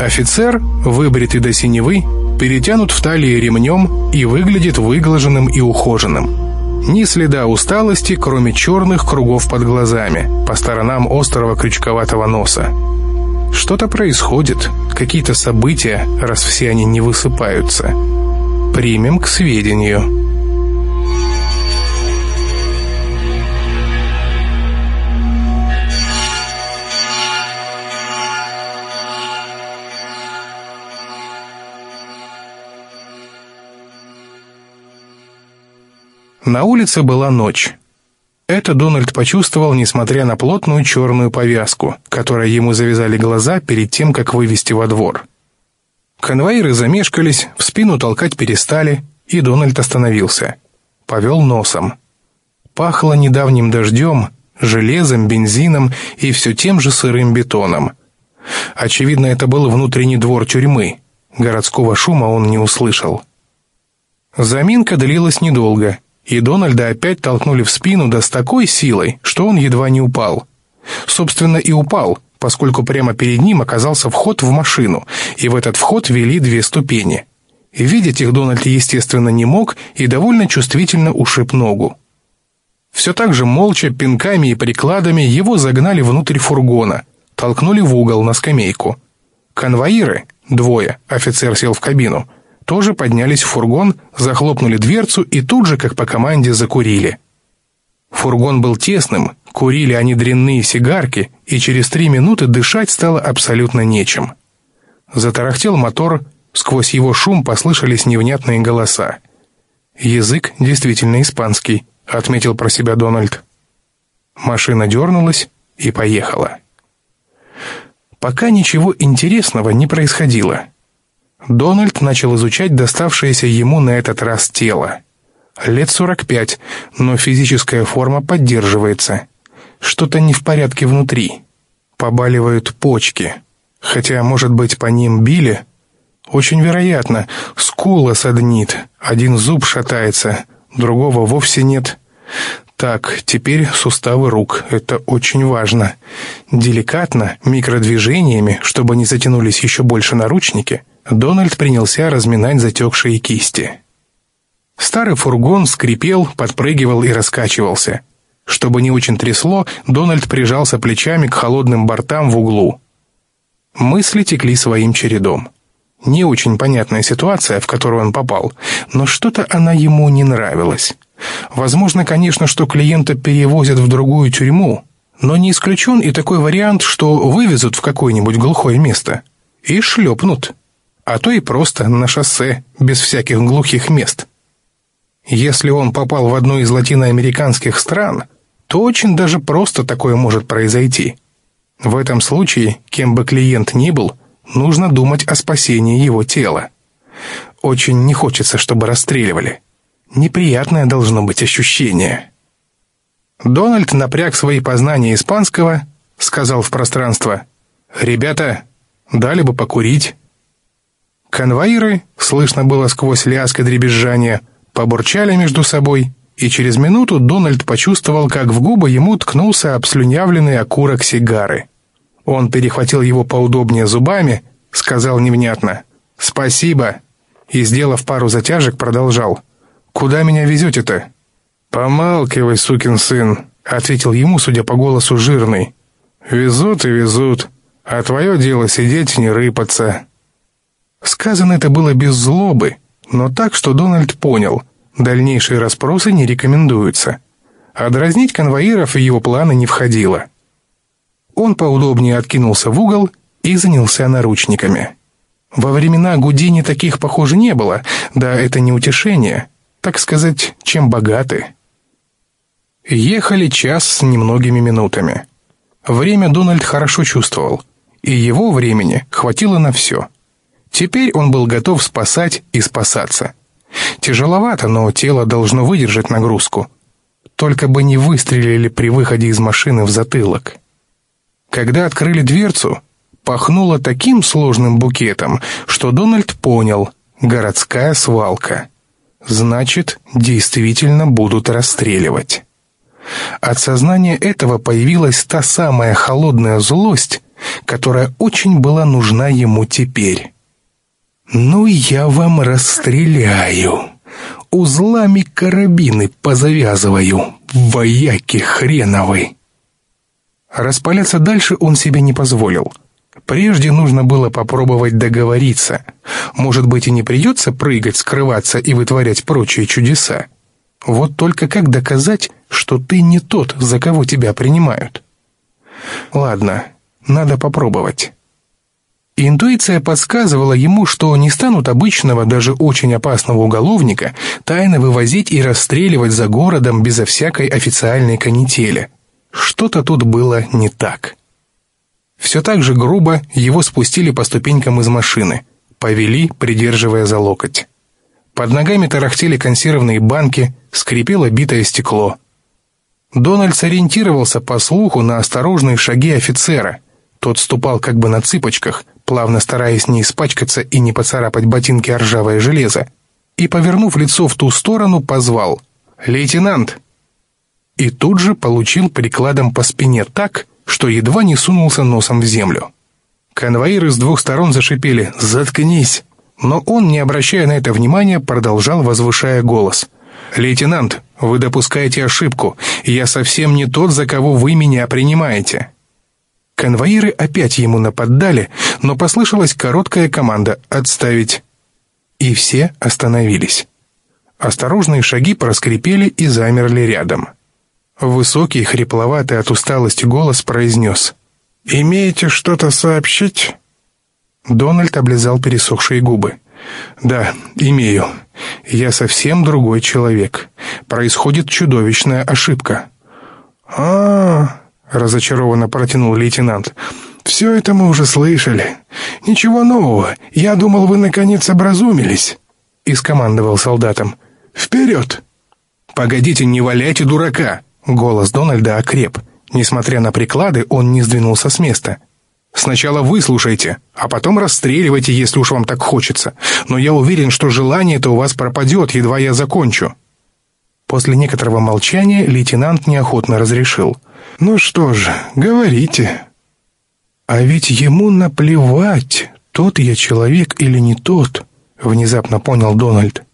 Офицер, выбритый до синевы, перетянут в талии ремнем и выглядит выглаженным и ухоженным. Ни следа усталости, кроме черных кругов под глазами, по сторонам острого крючковатого носа. Что-то происходит, какие-то события, раз все они не высыпаются. Примем к сведению. На улице была ночь. Это Дональд почувствовал, несмотря на плотную черную повязку, которой ему завязали глаза перед тем, как вывести во двор. Конвоиры замешкались, в спину толкать перестали, и Дональд остановился. Повел носом. Пахло недавним дождем, железом, бензином и все тем же сырым бетоном. Очевидно, это был внутренний двор тюрьмы. Городского шума он не услышал. Заминка длилась недолго — и Дональда опять толкнули в спину да с такой силой, что он едва не упал. Собственно, и упал, поскольку прямо перед ним оказался вход в машину, и в этот вход вели две ступени. Видеть их Дональд, естественно, не мог и довольно чувствительно ушиб ногу. Все так же молча, пинками и прикладами его загнали внутрь фургона, толкнули в угол на скамейку. Конвоиры, двое, офицер сел в кабину — тоже поднялись в фургон, захлопнули дверцу и тут же, как по команде, закурили. Фургон был тесным, курили они дрянные сигарки, и через три минуты дышать стало абсолютно нечем. Затарахтел мотор, сквозь его шум послышались невнятные голоса. «Язык действительно испанский», — отметил про себя Дональд. Машина дернулась и поехала. Пока ничего интересного не происходило. Дональд начал изучать доставшееся ему на этот раз тело. Лет 45, но физическая форма поддерживается. Что-то не в порядке внутри. Побаливают почки. Хотя, может быть, по ним били? Очень вероятно. Скула саднит, один зуб шатается, другого вовсе нет. Так, теперь суставы рук. Это очень важно. Деликатно, микродвижениями, чтобы не затянулись еще больше наручники, Дональд принялся разминать затекшие кисти. Старый фургон скрипел, подпрыгивал и раскачивался. Чтобы не очень трясло, Дональд прижался плечами к холодным бортам в углу. Мысли текли своим чередом. Не очень понятная ситуация, в которую он попал, но что-то она ему не нравилась. Возможно, конечно, что клиента перевозят в другую тюрьму, но не исключен и такой вариант, что вывезут в какое-нибудь глухое место и шлепнут, а то и просто на шоссе, без всяких глухих мест. Если он попал в одну из латиноамериканских стран, то очень даже просто такое может произойти. В этом случае, кем бы клиент ни был, нужно думать о спасении его тела. Очень не хочется, чтобы расстреливали. Неприятное должно быть ощущение. Дональд напряг свои познания испанского, сказал в пространство «Ребята, дали бы покурить». Конвоиры, слышно было сквозь лязг и дребезжание, побурчали между собой, и через минуту Дональд почувствовал, как в губы ему ткнулся обслюнявленный окурок сигары. Он перехватил его поудобнее зубами, сказал невнятно «Спасибо» и, сделав пару затяжек, продолжал – «Куда меня везете-то?» «Помалкивай, сукин сын», — ответил ему, судя по голосу, жирный. «Везут и везут, а твое дело сидеть и не рыпаться». Сказано это было без злобы, но так, что Дональд понял, дальнейшие расспросы не рекомендуются. А дразнить конвоиров в его планы не входило. Он поудобнее откинулся в угол и занялся наручниками. Во времена Гудини таких, похоже, не было, да это не утешение — так сказать, чем богаты. Ехали час с немногими минутами. Время Дональд хорошо чувствовал, и его времени хватило на все. Теперь он был готов спасать и спасаться. Тяжеловато, но тело должно выдержать нагрузку. Только бы не выстрелили при выходе из машины в затылок. Когда открыли дверцу, пахнуло таким сложным букетом, что Дональд понял — городская свалка. Значит, действительно будут расстреливать. От сознания этого появилась та самая холодная злость, которая очень была нужна ему теперь. «Ну, я вам расстреляю, узлами карабины позавязываю, вояки хреновы!» Распаляться дальше он себе не позволил – Прежде нужно было попробовать договориться. Может быть, и не придется прыгать, скрываться и вытворять прочие чудеса. Вот только как доказать, что ты не тот, за кого тебя принимают? Ладно, надо попробовать. Интуиция подсказывала ему, что не станут обычного, даже очень опасного уголовника тайно вывозить и расстреливать за городом безо всякой официальной канители. Что-то тут было не так. Все так же грубо его спустили по ступенькам из машины, повели, придерживая за локоть. Под ногами тарахтели консервные банки, скрипело битое стекло. Дональд сориентировался по слуху на осторожные шаги офицера. Тот ступал как бы на цыпочках, плавно стараясь не испачкаться и не поцарапать ботинки о ржавое железо, и, повернув лицо в ту сторону, позвал «Лейтенант!» И тут же получил прикладом по спине так, что едва не сунулся носом в землю. Конвоиры с двух сторон зашипели «Заткнись!», но он, не обращая на это внимания, продолжал, возвышая голос. «Лейтенант, вы допускаете ошибку. Я совсем не тот, за кого вы меня принимаете». Конвоиры опять ему нападали, но послышалась короткая команда «Отставить». И все остановились. Осторожные шаги проскрипели и замерли рядом. Высокий, хрипловатый от усталости голос произнес. «Имеете что-то сообщить?» Дональд облизал пересохшие губы. «Да, имею. Я совсем другой человек. Происходит чудовищная ошибка». «А-а-а!» Разочарованно протянул лейтенант. «Все это мы уже слышали. Ничего нового. Я думал, вы наконец образумились», — и скомандовал солдатам. «Вперед!» «Погодите, не валяйте дурака!» Голос Дональда окреп. Несмотря на приклады, он не сдвинулся с места. «Сначала выслушайте, а потом расстреливайте, если уж вам так хочется. Но я уверен, что желание это у вас пропадет, едва я закончу». После некоторого молчания лейтенант неохотно разрешил. «Ну что ж, говорите». «А ведь ему наплевать, тот я человек или не тот», — внезапно понял Дональд.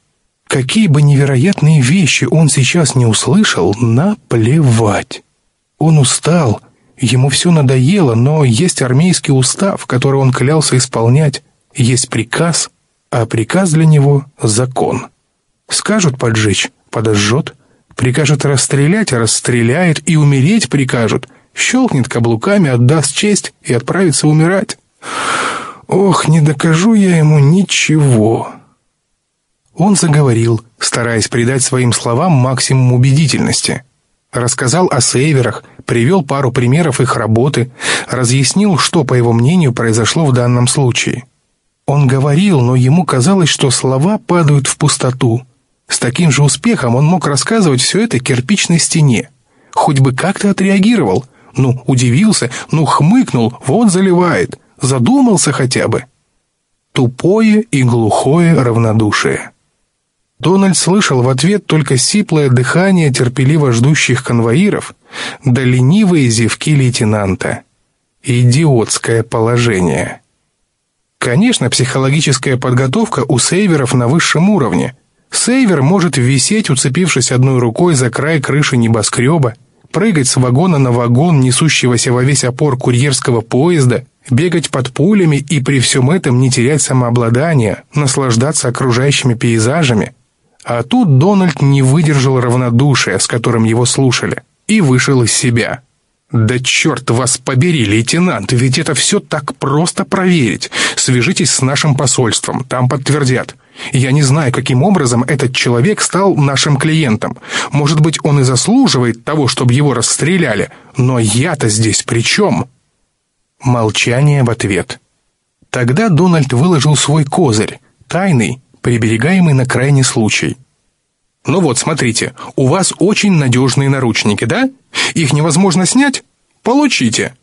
«Какие бы невероятные вещи он сейчас не услышал, наплевать. Он устал, ему все надоело, но есть армейский устав, который он клялся исполнять, есть приказ, а приказ для него — закон. Скажут поджечь, подожжет, прикажет расстрелять, расстреляет, и умереть прикажут, щелкнет каблуками, отдаст честь и отправится умирать. Ох, не докажу я ему ничего. Он заговорил, стараясь придать своим словам максимум убедительности. Рассказал о сейверах, привел пару примеров их работы, разъяснил, что, по его мнению, произошло в данном случае. Он говорил, но ему казалось, что слова падают в пустоту. С таким же успехом он мог рассказывать все это кирпичной стене. Хоть бы как-то отреагировал. Ну, удивился, ну, хмыкнул, вот заливает. Задумался хотя бы. Тупое и глухое равнодушие. Дональд слышал в ответ только сиплое дыхание терпеливо ждущих конвоиров да ленивые зевки лейтенанта. Идиотское положение. Конечно, психологическая подготовка у сейверов на высшем уровне. Сейвер может висеть, уцепившись одной рукой за край крыши небоскреба, прыгать с вагона на вагон, несущегося во весь опор курьерского поезда, бегать под пулями и при всем этом не терять самообладание, наслаждаться окружающими пейзажами. А тут Дональд не выдержал равнодушия, с которым его слушали, и вышел из себя. «Да черт вас побери, лейтенант, ведь это все так просто проверить. Свяжитесь с нашим посольством, там подтвердят. Я не знаю, каким образом этот человек стал нашим клиентом. Может быть, он и заслуживает того, чтобы его расстреляли, но я-то здесь при чем?» Молчание в ответ. Тогда Дональд выложил свой козырь, тайный, приберегаемый на крайний случай. Ну вот, смотрите, у вас очень надежные наручники, да? Их невозможно снять? Получите.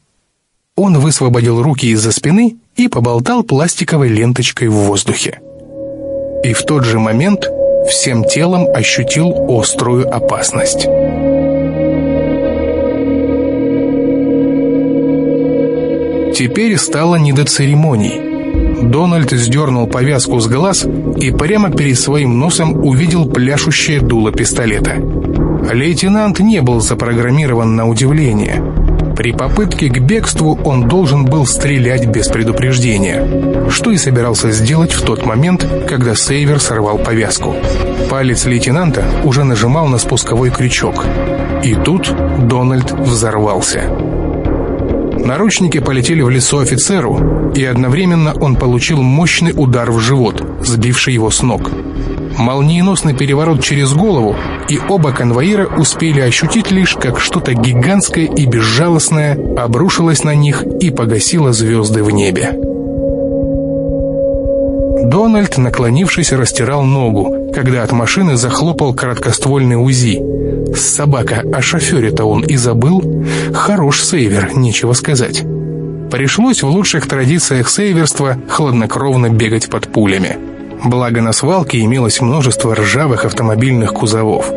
Он высвободил руки из-за спины и поболтал пластиковой ленточкой в воздухе. И в тот же момент всем телом ощутил острую опасность. Теперь стало не до церемоний. Дональд сдернул повязку с глаз и прямо перед своим носом увидел пляшущее дуло пистолета. Лейтенант не был запрограммирован на удивление. При попытке к бегству он должен был стрелять без предупреждения, что и собирался сделать в тот момент, когда Сейвер сорвал повязку. Палец лейтенанта уже нажимал на спусковой крючок. И тут Дональд взорвался. Наручники полетели в лицо офицеру, и одновременно он получил мощный удар в живот, сбивший его с ног. Молниеносный переворот через голову, и оба конвоира успели ощутить лишь, как что-то гигантское и безжалостное обрушилось на них и погасило звезды в небе. Дональд, наклонившись, растирал ногу, когда от машины захлопал короткоствольный УЗИ. Собака, о шофере-то он и забыл. Хорош сейвер, нечего сказать. Пришлось в лучших традициях сейверства хладнокровно бегать под пулями. Благо на свалке имелось множество ржавых автомобильных кузовов.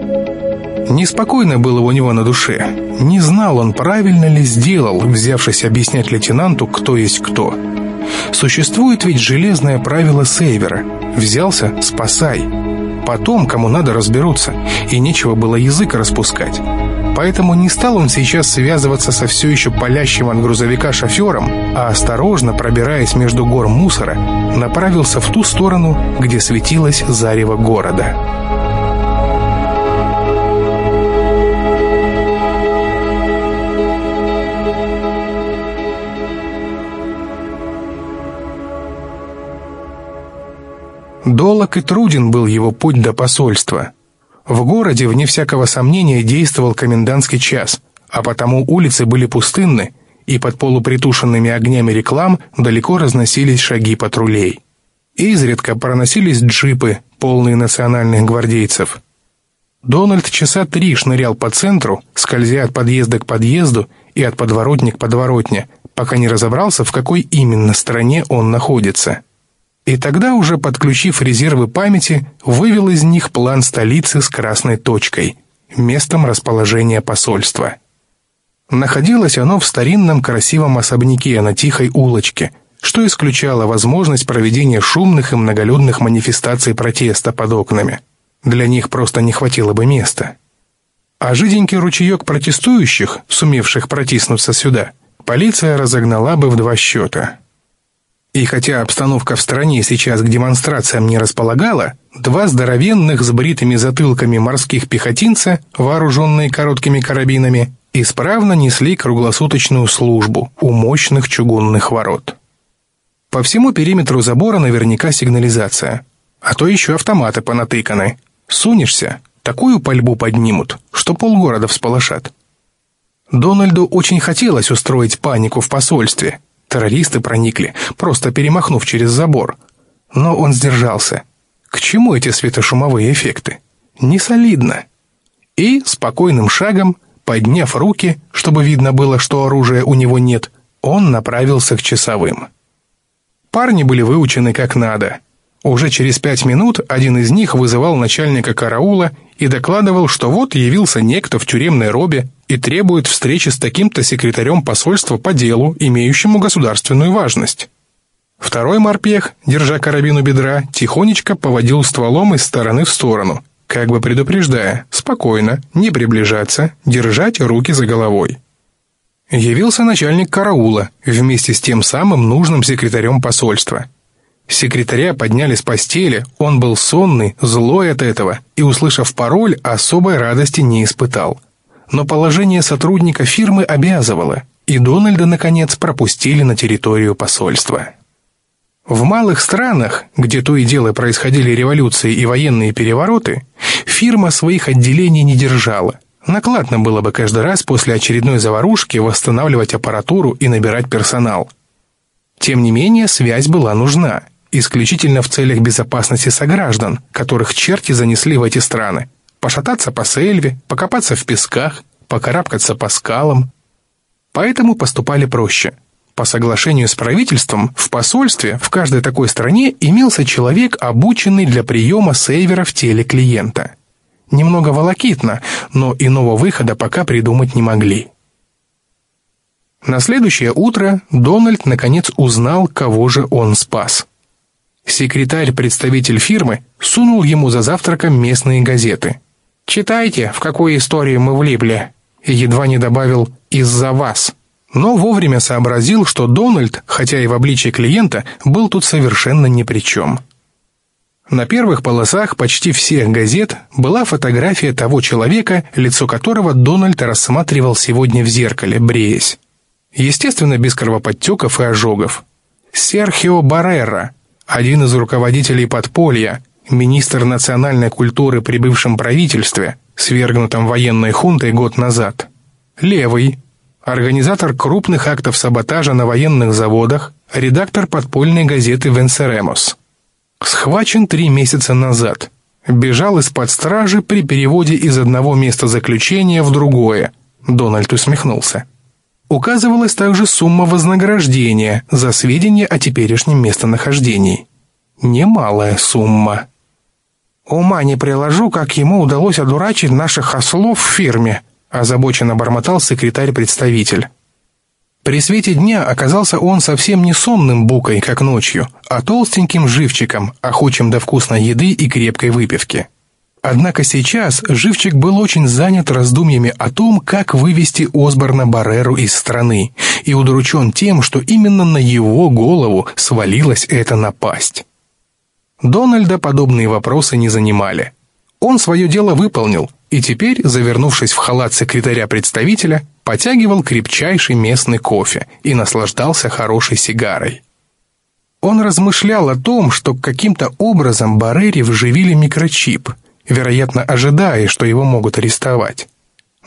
Неспокойно было у него на душе. Не знал он, правильно ли сделал, взявшись объяснять лейтенанту, кто есть кто. Существует ведь железное правило Сейвера «взялся – спасай». Потом, кому надо, разберутся, и нечего было язык распускать. Поэтому не стал он сейчас связываться со все еще палящим от грузовика шофером, а осторожно, пробираясь между гор мусора, направился в ту сторону, где светилось зарево города. Долог и труден был его путь до посольства. В городе, вне всякого сомнения, действовал комендантский час, а потому улицы были пустынны, и под полупритушенными огнями реклам далеко разносились шаги патрулей. Изредка проносились джипы, полные национальных гвардейцев. Дональд часа три шнырял по центру, скользя от подъезда к подъезду и от подворотни к подворотне, пока не разобрался, в какой именно стране он находится и тогда уже, подключив резервы памяти, вывел из них план столицы с красной точкой, местом расположения посольства. Находилось оно в старинном красивом особняке на тихой улочке, что исключало возможность проведения шумных и многолюдных манифестаций протеста под окнами. Для них просто не хватило бы места. А жиденький ручеек протестующих, сумевших протиснуться сюда, полиция разогнала бы в два счета. И хотя обстановка в стране сейчас к демонстрациям не располагала, два здоровенных с бритыми затылками морских пехотинца, вооруженные короткими карабинами, исправно несли круглосуточную службу у мощных чугунных ворот. По всему периметру забора наверняка сигнализация, а то еще автоматы понатыканы. Сунешься, такую пальбу поднимут, что полгорода всполошат. Дональду очень хотелось устроить панику в посольстве. Террористы проникли, просто перемахнув через забор. Но он сдержался. К чему эти светошумовые эффекты? Не солидно. И спокойным шагом Подняв руки, чтобы видно было, что оружия у него нет, он направился к часовым. Парни были выучены как надо. Уже через пять минут один из них вызывал начальника караула и докладывал, что вот явился некто в тюремной робе и требует встречи с таким-то секретарем посольства по делу, имеющему государственную важность. Второй морпех, держа карабин у бедра, тихонечко поводил стволом из стороны в сторону, как бы предупреждая, спокойно, не приближаться, держать руки за головой. Явился начальник караула вместе с тем самым нужным секретарем посольства. Секретаря подняли с постели, он был сонный, злой от этого, и, услышав пароль, особой радости не испытал. Но положение сотрудника фирмы обязывало, и Дональда, наконец, пропустили на территорию посольства. В малых странах, где то и дело происходили революции и военные перевороты, фирма своих отделений не держала. Накладно было бы каждый раз после очередной заварушки восстанавливать аппаратуру и набирать персонал. Тем не менее, связь была нужна, исключительно в целях безопасности сограждан, которых черти занесли в эти страны. Пошататься по сельве, покопаться в песках, покарабкаться по скалам. Поэтому поступали проще – по соглашению с правительством, в посольстве в каждой такой стране имелся человек, обученный для приема сейвера в теле клиента. Немного волокитно, но иного выхода пока придумать не могли. На следующее утро Дональд наконец узнал, кого же он спас. Секретарь-представитель фирмы сунул ему за завтраком местные газеты. «Читайте, в какую историю мы влипли», едва не добавил «из-за вас» но вовремя сообразил, что Дональд, хотя и в обличии клиента, был тут совершенно ни при чем. На первых полосах почти всех газет была фотография того человека, лицо которого Дональд рассматривал сегодня в зеркале, бреясь. Естественно, без кровоподтеков и ожогов. Серхио Баррера, один из руководителей подполья, министр национальной культуры при бывшем правительстве, свергнутом военной хунтой год назад. Левый, организатор крупных актов саботажа на военных заводах, редактор подпольной газеты «Венсеремос». Схвачен три месяца назад. Бежал из-под стражи при переводе из одного места заключения в другое. Дональд усмехнулся. Указывалась также сумма вознаграждения за сведения о теперешнем местонахождении. Немалая сумма. Ума не приложу, как ему удалось одурачить наших ослов в фирме, озабоченно бормотал секретарь-представитель. При свете дня оказался он совсем не сонным букой, как ночью, а толстеньким живчиком, охочим до вкусной еды и крепкой выпивки. Однако сейчас живчик был очень занят раздумьями о том, как вывести Осборна Барреру из страны, и удручен тем, что именно на его голову свалилась эта напасть. Дональда подобные вопросы не занимали. Он свое дело выполнил, и теперь, завернувшись в халат секретаря-представителя, потягивал крепчайший местный кофе и наслаждался хорошей сигарой. Он размышлял о том, что каким-то образом Баррери вживили микрочип, вероятно, ожидая, что его могут арестовать.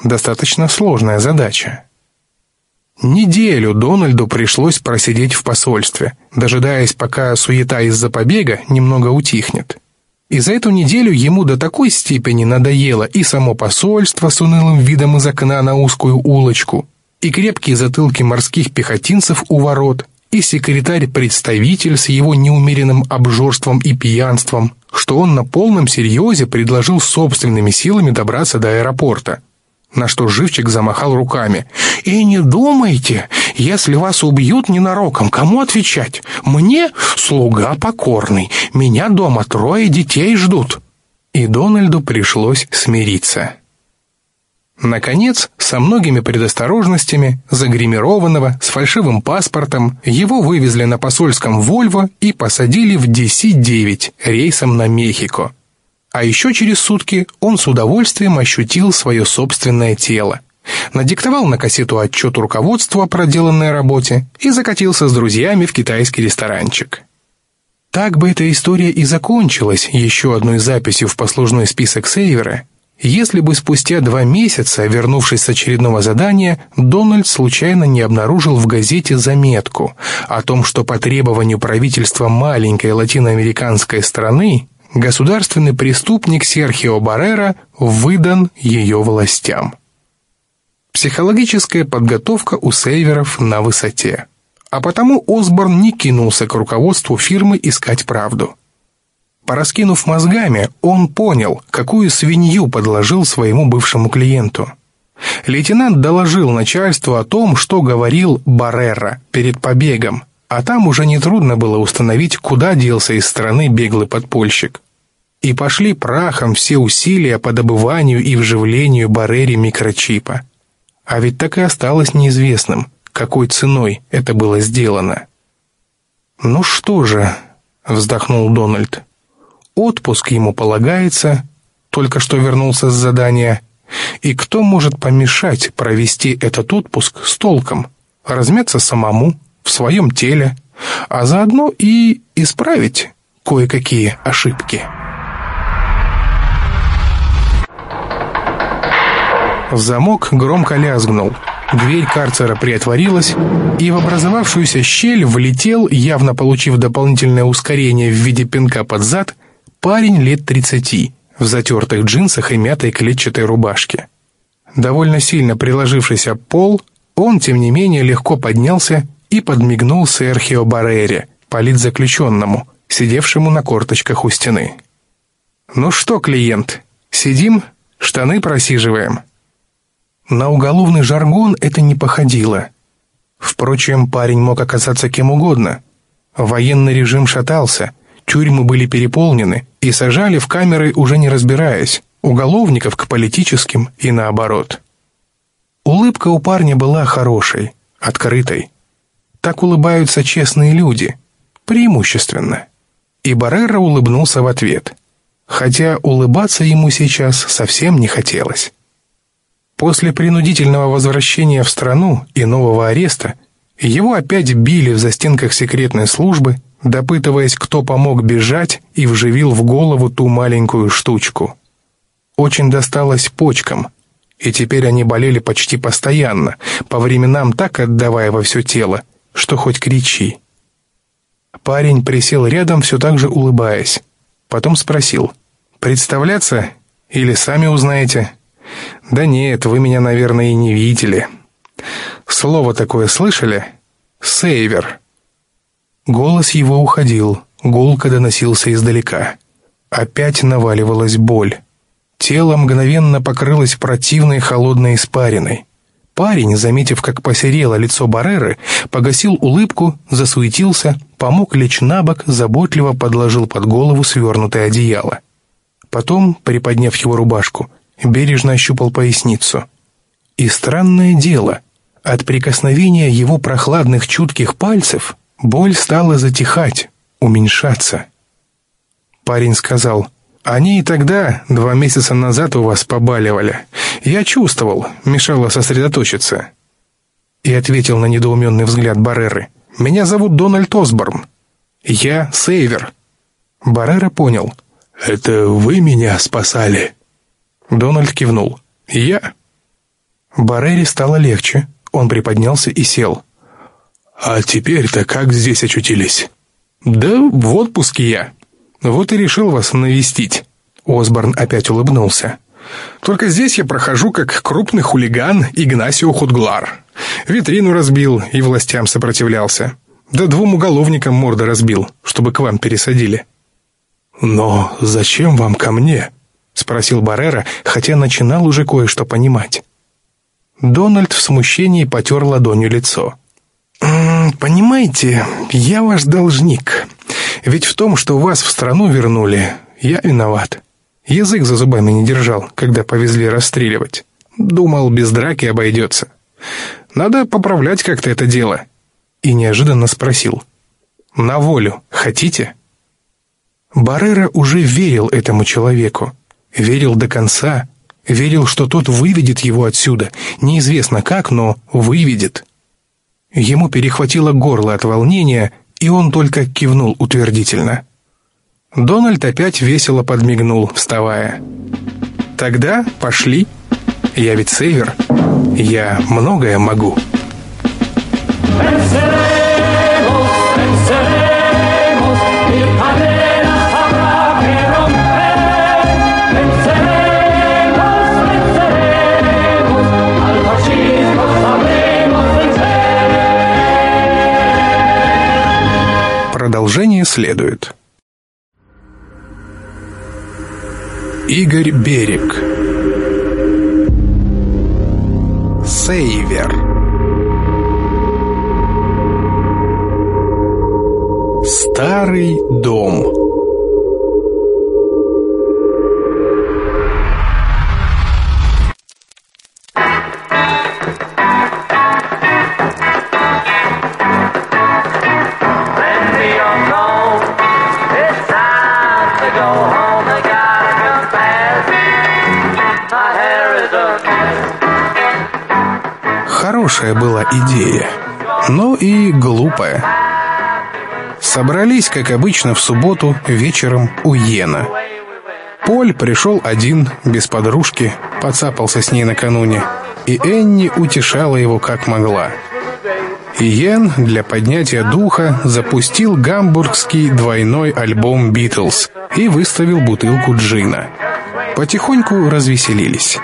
Достаточно сложная задача. Неделю Дональду пришлось просидеть в посольстве, дожидаясь, пока суета из-за побега немного утихнет. И за эту неделю ему до такой степени надоело и само посольство с унылым видом из окна на узкую улочку, и крепкие затылки морских пехотинцев у ворот, и секретарь-представитель с его неумеренным обжорством и пьянством, что он на полном серьезе предложил собственными силами добраться до аэропорта. На что Живчик замахал руками. «И не думайте, если вас убьют ненароком, кому отвечать? Мне слуга покорный, меня дома трое детей ждут». И Дональду пришлось смириться. Наконец, со многими предосторожностями, загримированного, с фальшивым паспортом, его вывезли на посольском «Вольво» и посадили в DC-9 рейсом на Мехико. А еще через сутки он с удовольствием ощутил свое собственное тело. Надиктовал на кассету отчет руководству о проделанной работе и закатился с друзьями в китайский ресторанчик. Так бы эта история и закончилась еще одной записью в послужной список Сейвера, если бы спустя два месяца, вернувшись с очередного задания, Дональд случайно не обнаружил в газете заметку о том, что по требованию правительства маленькой латиноамериканской страны государственный преступник Серхио Баррера выдан ее властям. Психологическая подготовка у сейверов на высоте. А потому Осборн не кинулся к руководству фирмы искать правду. Пораскинув мозгами, он понял, какую свинью подложил своему бывшему клиенту. Лейтенант доложил начальству о том, что говорил Баррера перед побегом, а там уже нетрудно было установить, куда делся из страны беглый подпольщик. И пошли прахом все усилия по добыванию и вживлению Баррере микрочипа. А ведь так и осталось неизвестным, какой ценой это было сделано. «Ну что же», — вздохнул Дональд, — Отпуск ему полагается, только что вернулся с задания. И кто может помешать провести этот отпуск с толком? Размяться самому, в своем теле, а заодно и исправить кое-какие ошибки. Замок громко лязгнул. Дверь карцера приотворилась, и в образовавшуюся щель влетел, явно получив дополнительное ускорение в виде пинка под зад, Парень лет тридцати, в затертых джинсах и мятой клетчатой рубашке. Довольно сильно приложившись об пол, он, тем не менее, легко поднялся и подмигнул Серхио Баррере, политзаключенному, сидевшему на корточках у стены. «Ну что, клиент, сидим, штаны просиживаем?» На уголовный жаргон это не походило. Впрочем, парень мог оказаться кем угодно. Военный режим шатался, тюрьмы были переполнены, и сажали в камеры уже не разбираясь, уголовников к политическим и наоборот. Улыбка у парня была хорошей, открытой. Так улыбаются честные люди, преимущественно. И Баррера улыбнулся в ответ, хотя улыбаться ему сейчас совсем не хотелось. После принудительного возвращения в страну и нового ареста его опять били в застенках секретной службы допытываясь, кто помог бежать и вживил в голову ту маленькую штучку. Очень досталось почкам, и теперь они болели почти постоянно, по временам так отдавая во все тело, что хоть кричи. Парень присел рядом, все так же улыбаясь. Потом спросил, «Представляться или сами узнаете?» «Да нет, вы меня, наверное, и не видели». «Слово такое слышали?» «Сейвер». Голос его уходил, гулко доносился издалека. Опять наваливалась боль. Тело мгновенно покрылось противной холодной испариной. Парень, заметив, как посерело лицо Барреры, погасил улыбку, засуетился, помог лечь на бок, заботливо подложил под голову свернутое одеяло. Потом, приподняв его рубашку, бережно ощупал поясницу. И странное дело, от прикосновения его прохладных чутких пальцев Боль стала затихать, уменьшаться. Парень сказал, «Они и тогда, два месяца назад, у вас побаливали. Я чувствовал, мешало сосредоточиться». И ответил на недоуменный взгляд Барреры, «Меня зовут Дональд Осборн. Я Сейвер». Баррера понял, «Это вы меня спасали?» Дональд кивнул, «Я». Баррере стало легче, он приподнялся и сел. «А теперь-то как здесь очутились?» «Да в отпуске я. Вот и решил вас навестить». Осборн опять улыбнулся. «Только здесь я прохожу как крупный хулиган Игнасио Худглар. Витрину разбил и властям сопротивлялся. Да двум уголовникам морды разбил, чтобы к вам пересадили». «Но зачем вам ко мне?» — спросил Баррера, хотя начинал уже кое-что понимать. Дональд в смущении потер ладонью лицо. «Понимаете, я ваш должник. Ведь в том, что вас в страну вернули, я виноват. Язык за зубами не держал, когда повезли расстреливать. Думал, без драки обойдется. Надо поправлять как-то это дело». И неожиданно спросил. «На волю хотите?» Баррера уже верил этому человеку. Верил до конца. Верил, что тот выведет его отсюда. Неизвестно как, но выведет. Ему перехватило горло от волнения, и он только кивнул утвердительно. Дональд опять весело подмигнул, вставая. «Тогда пошли. Я ведь Сейвер. Я многое могу». Продолжение следует. Игорь Берег. Сейвер. Старый дом Собрались, как обычно, в субботу вечером у Йена. Поль пришел один, без подружки, поцапался с ней накануне, и Энни утешала его как могла. Иен для поднятия духа запустил гамбургский двойной альбом «Битлз» и выставил бутылку джина. Потихоньку развеселились.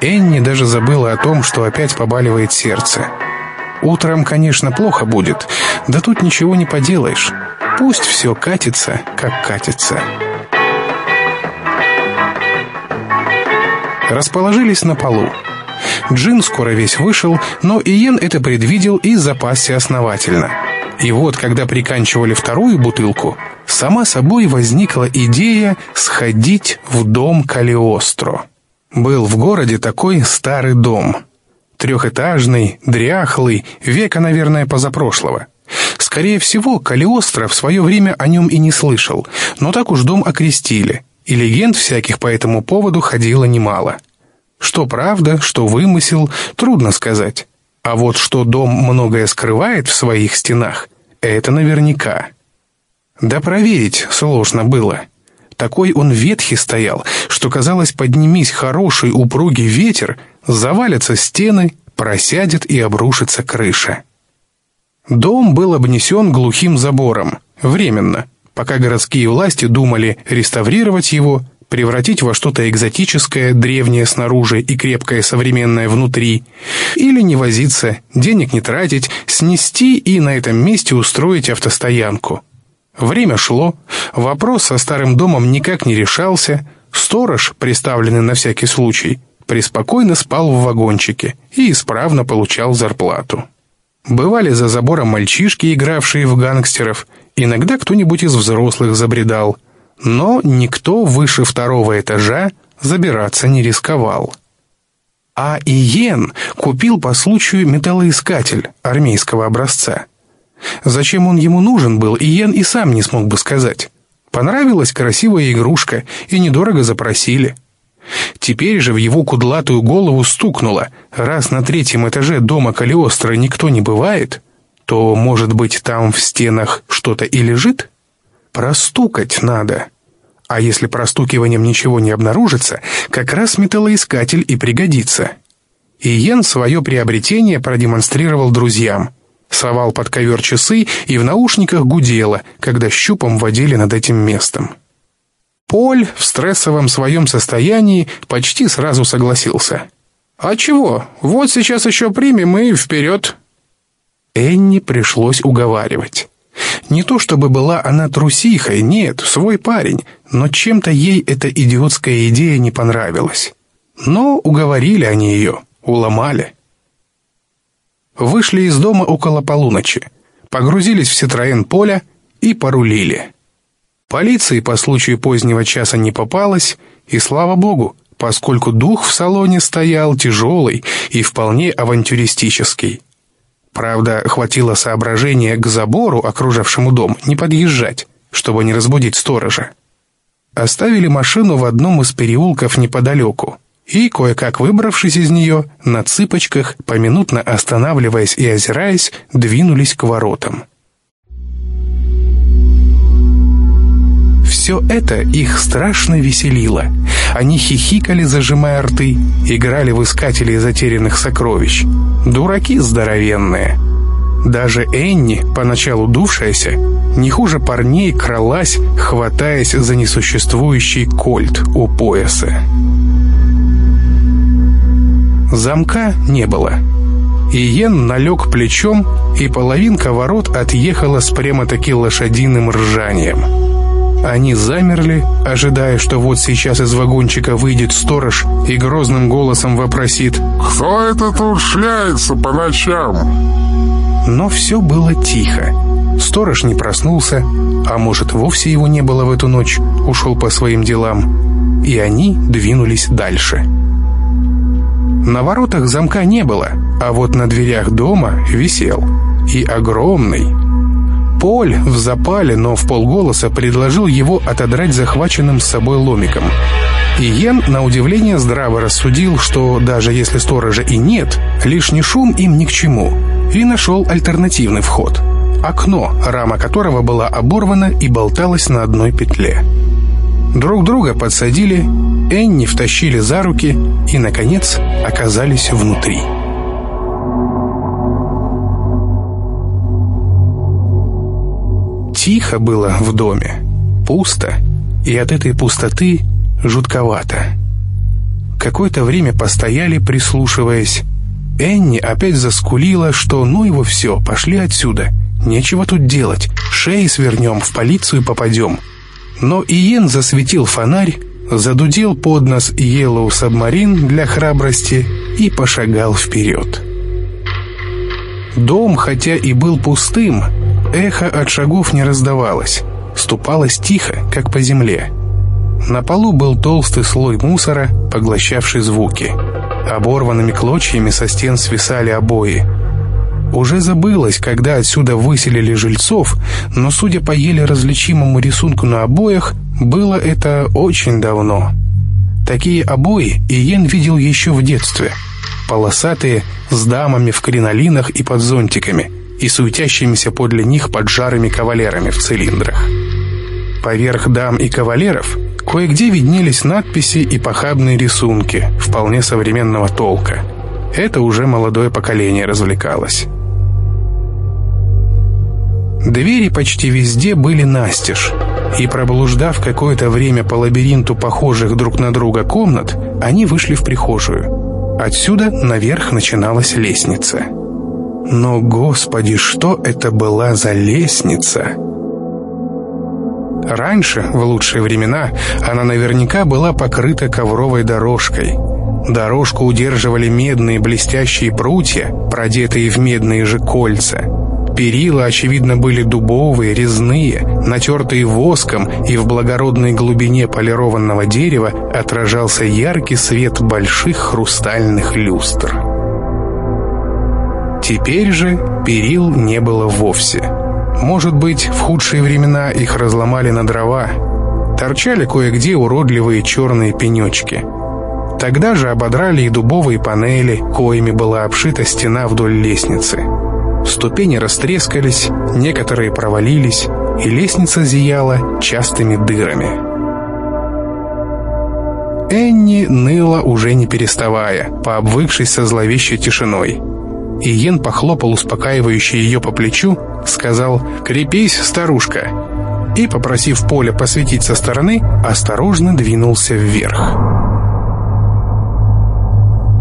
Энни даже забыла о том, что опять побаливает сердце. Утром, конечно, плохо будет, да тут ничего не поделаешь. Пусть все катится, как катится. Расположились на полу. Джин скоро весь вышел, но Иен это предвидел и запасся основательно. И вот, когда приканчивали вторую бутылку, сама собой возникла идея сходить в дом Калиостро. Был в городе такой старый дом. Трехэтажный, дряхлый, века, наверное, позапрошлого. Скорее всего, Калиостро в свое время о нем и не слышал, но так уж дом окрестили, и легенд всяких по этому поводу ходило немало. Что правда, что вымысел, трудно сказать. А вот что дом многое скрывает в своих стенах, это наверняка. Да проверить сложно было. Такой он ветхий стоял, что, казалось, поднимись хороший упругий ветер, завалятся стены, просядет и обрушится крыша. Дом был обнесен глухим забором, временно, пока городские власти думали реставрировать его, превратить во что-то экзотическое, древнее снаружи и крепкое современное внутри, или не возиться, денег не тратить, снести и на этом месте устроить автостоянку. Время шло, вопрос со старым домом никак не решался, сторож, приставленный на всякий случай, преспокойно спал в вагончике и исправно получал зарплату. Бывали за забором мальчишки, игравшие в гангстеров, иногда кто-нибудь из взрослых забредал, но никто выше второго этажа забираться не рисковал. А Иен купил по случаю металлоискатель армейского образца – Зачем он ему нужен был, Иен и сам не смог бы сказать. Понравилась красивая игрушка, и недорого запросили. Теперь же в его кудлатую голову стукнуло, раз на третьем этаже дома Калиостро никто не бывает, то, может быть, там в стенах что-то и лежит? Простукать надо. А если простукиванием ничего не обнаружится, как раз металлоискатель и пригодится. Иен свое приобретение продемонстрировал друзьям – совал под ковер часы и в наушниках гудело, когда щупом водили над этим местом. Поль в стрессовом своем состоянии почти сразу согласился. «А чего? Вот сейчас еще примем и вперед!» Энни пришлось уговаривать. Не то чтобы была она трусихой, нет, свой парень, но чем-то ей эта идиотская идея не понравилась. Но уговорили они ее, уломали. Вышли из дома около полуночи, погрузились в Ситроен Поля и порулили. Полиции по случаю позднего часа не попалось, и слава богу, поскольку дух в салоне стоял тяжелый и вполне авантюристический. Правда, хватило соображения к забору, окружавшему дом, не подъезжать, чтобы не разбудить сторожа. Оставили машину в одном из переулков неподалеку, и, кое-как выбравшись из нее, на цыпочках, поминутно останавливаясь и озираясь, двинулись к воротам. Все это их страшно веселило. Они хихикали, зажимая рты, играли в искателей затерянных сокровищ. Дураки здоровенные. Даже Энни, поначалу дувшаяся, не хуже парней кралась, хватаясь за несуществующий кольт у пояса. Замка не было. Иен налег плечом, и половинка ворот отъехала с прямо-таки лошадиным ржанием. Они замерли, ожидая, что вот сейчас из вагончика выйдет сторож и грозным голосом вопросит «Кто это тут шляется по ночам?» Но все было тихо. Сторож не проснулся, а может, вовсе его не было в эту ночь, ушел по своим делам. И они двинулись дальше. На воротах замка не было, а вот на дверях дома висел. И огромный, Поль в запале, но в полголоса предложил его отодрать захваченным с собой ломиком. И Йен, на удивление, здраво рассудил, что даже если сторожа и нет, лишний шум им ни к чему, и нашел альтернативный вход. Окно, рама которого была оборвана и болталась на одной петле. Друг друга подсадили, Энни втащили за руки и, наконец, оказались внутри. Тихо было в доме, пусто, и от этой пустоты жутковато. Какое-то время постояли, прислушиваясь. Энни опять заскулила, что ну его все, пошли отсюда. Нечего тут делать, шеи свернем, в полицию попадем. Но Иен засветил фонарь, задудил под нос Yellow Submarine для храбрости и пошагал вперед. Дом, хотя и был пустым, Эхо от шагов не раздавалось, ступалось тихо, как по земле. На полу был толстый слой мусора, поглощавший звуки. Оборванными клочьями со стен свисали обои. Уже забылось, когда отсюда выселили жильцов, но, судя по еле различимому рисунку на обоях, было это очень давно. Такие обои Иен видел еще в детстве. Полосатые, с дамами в кринолинах и под зонтиками – и суетящимися подле них поджарыми кавалерами в цилиндрах. Поверх дам и кавалеров кое-где виднелись надписи и похабные рисунки вполне современного толка. Это уже молодое поколение развлекалось. Двери почти везде были настежь, и проблуждав какое-то время по лабиринту похожих друг на друга комнат, они вышли в прихожую. Отсюда наверх начиналась лестница. Но, господи, что это была за лестница? Раньше, в лучшие времена, она наверняка была покрыта ковровой дорожкой. Дорожку удерживали медные блестящие прутья, продетые в медные же кольца. Перила, очевидно, были дубовые, резные, натертые воском, и в благородной глубине полированного дерева отражался яркий свет больших хрустальных люстр. Теперь же перил не было вовсе. Может быть, в худшие времена их разломали на дрова. Торчали кое-где уродливые черные пенечки. Тогда же ободрали и дубовые панели, коими была обшита стена вдоль лестницы. Ступени растрескались, некоторые провалились, и лестница зияла частыми дырами. Энни ныла уже не переставая, пообвыкшись со зловещей тишиной. Иен похлопал успокаивающе ее по плечу, сказал «Крепись, старушка!» и, попросив Поля посветить со стороны, осторожно двинулся вверх.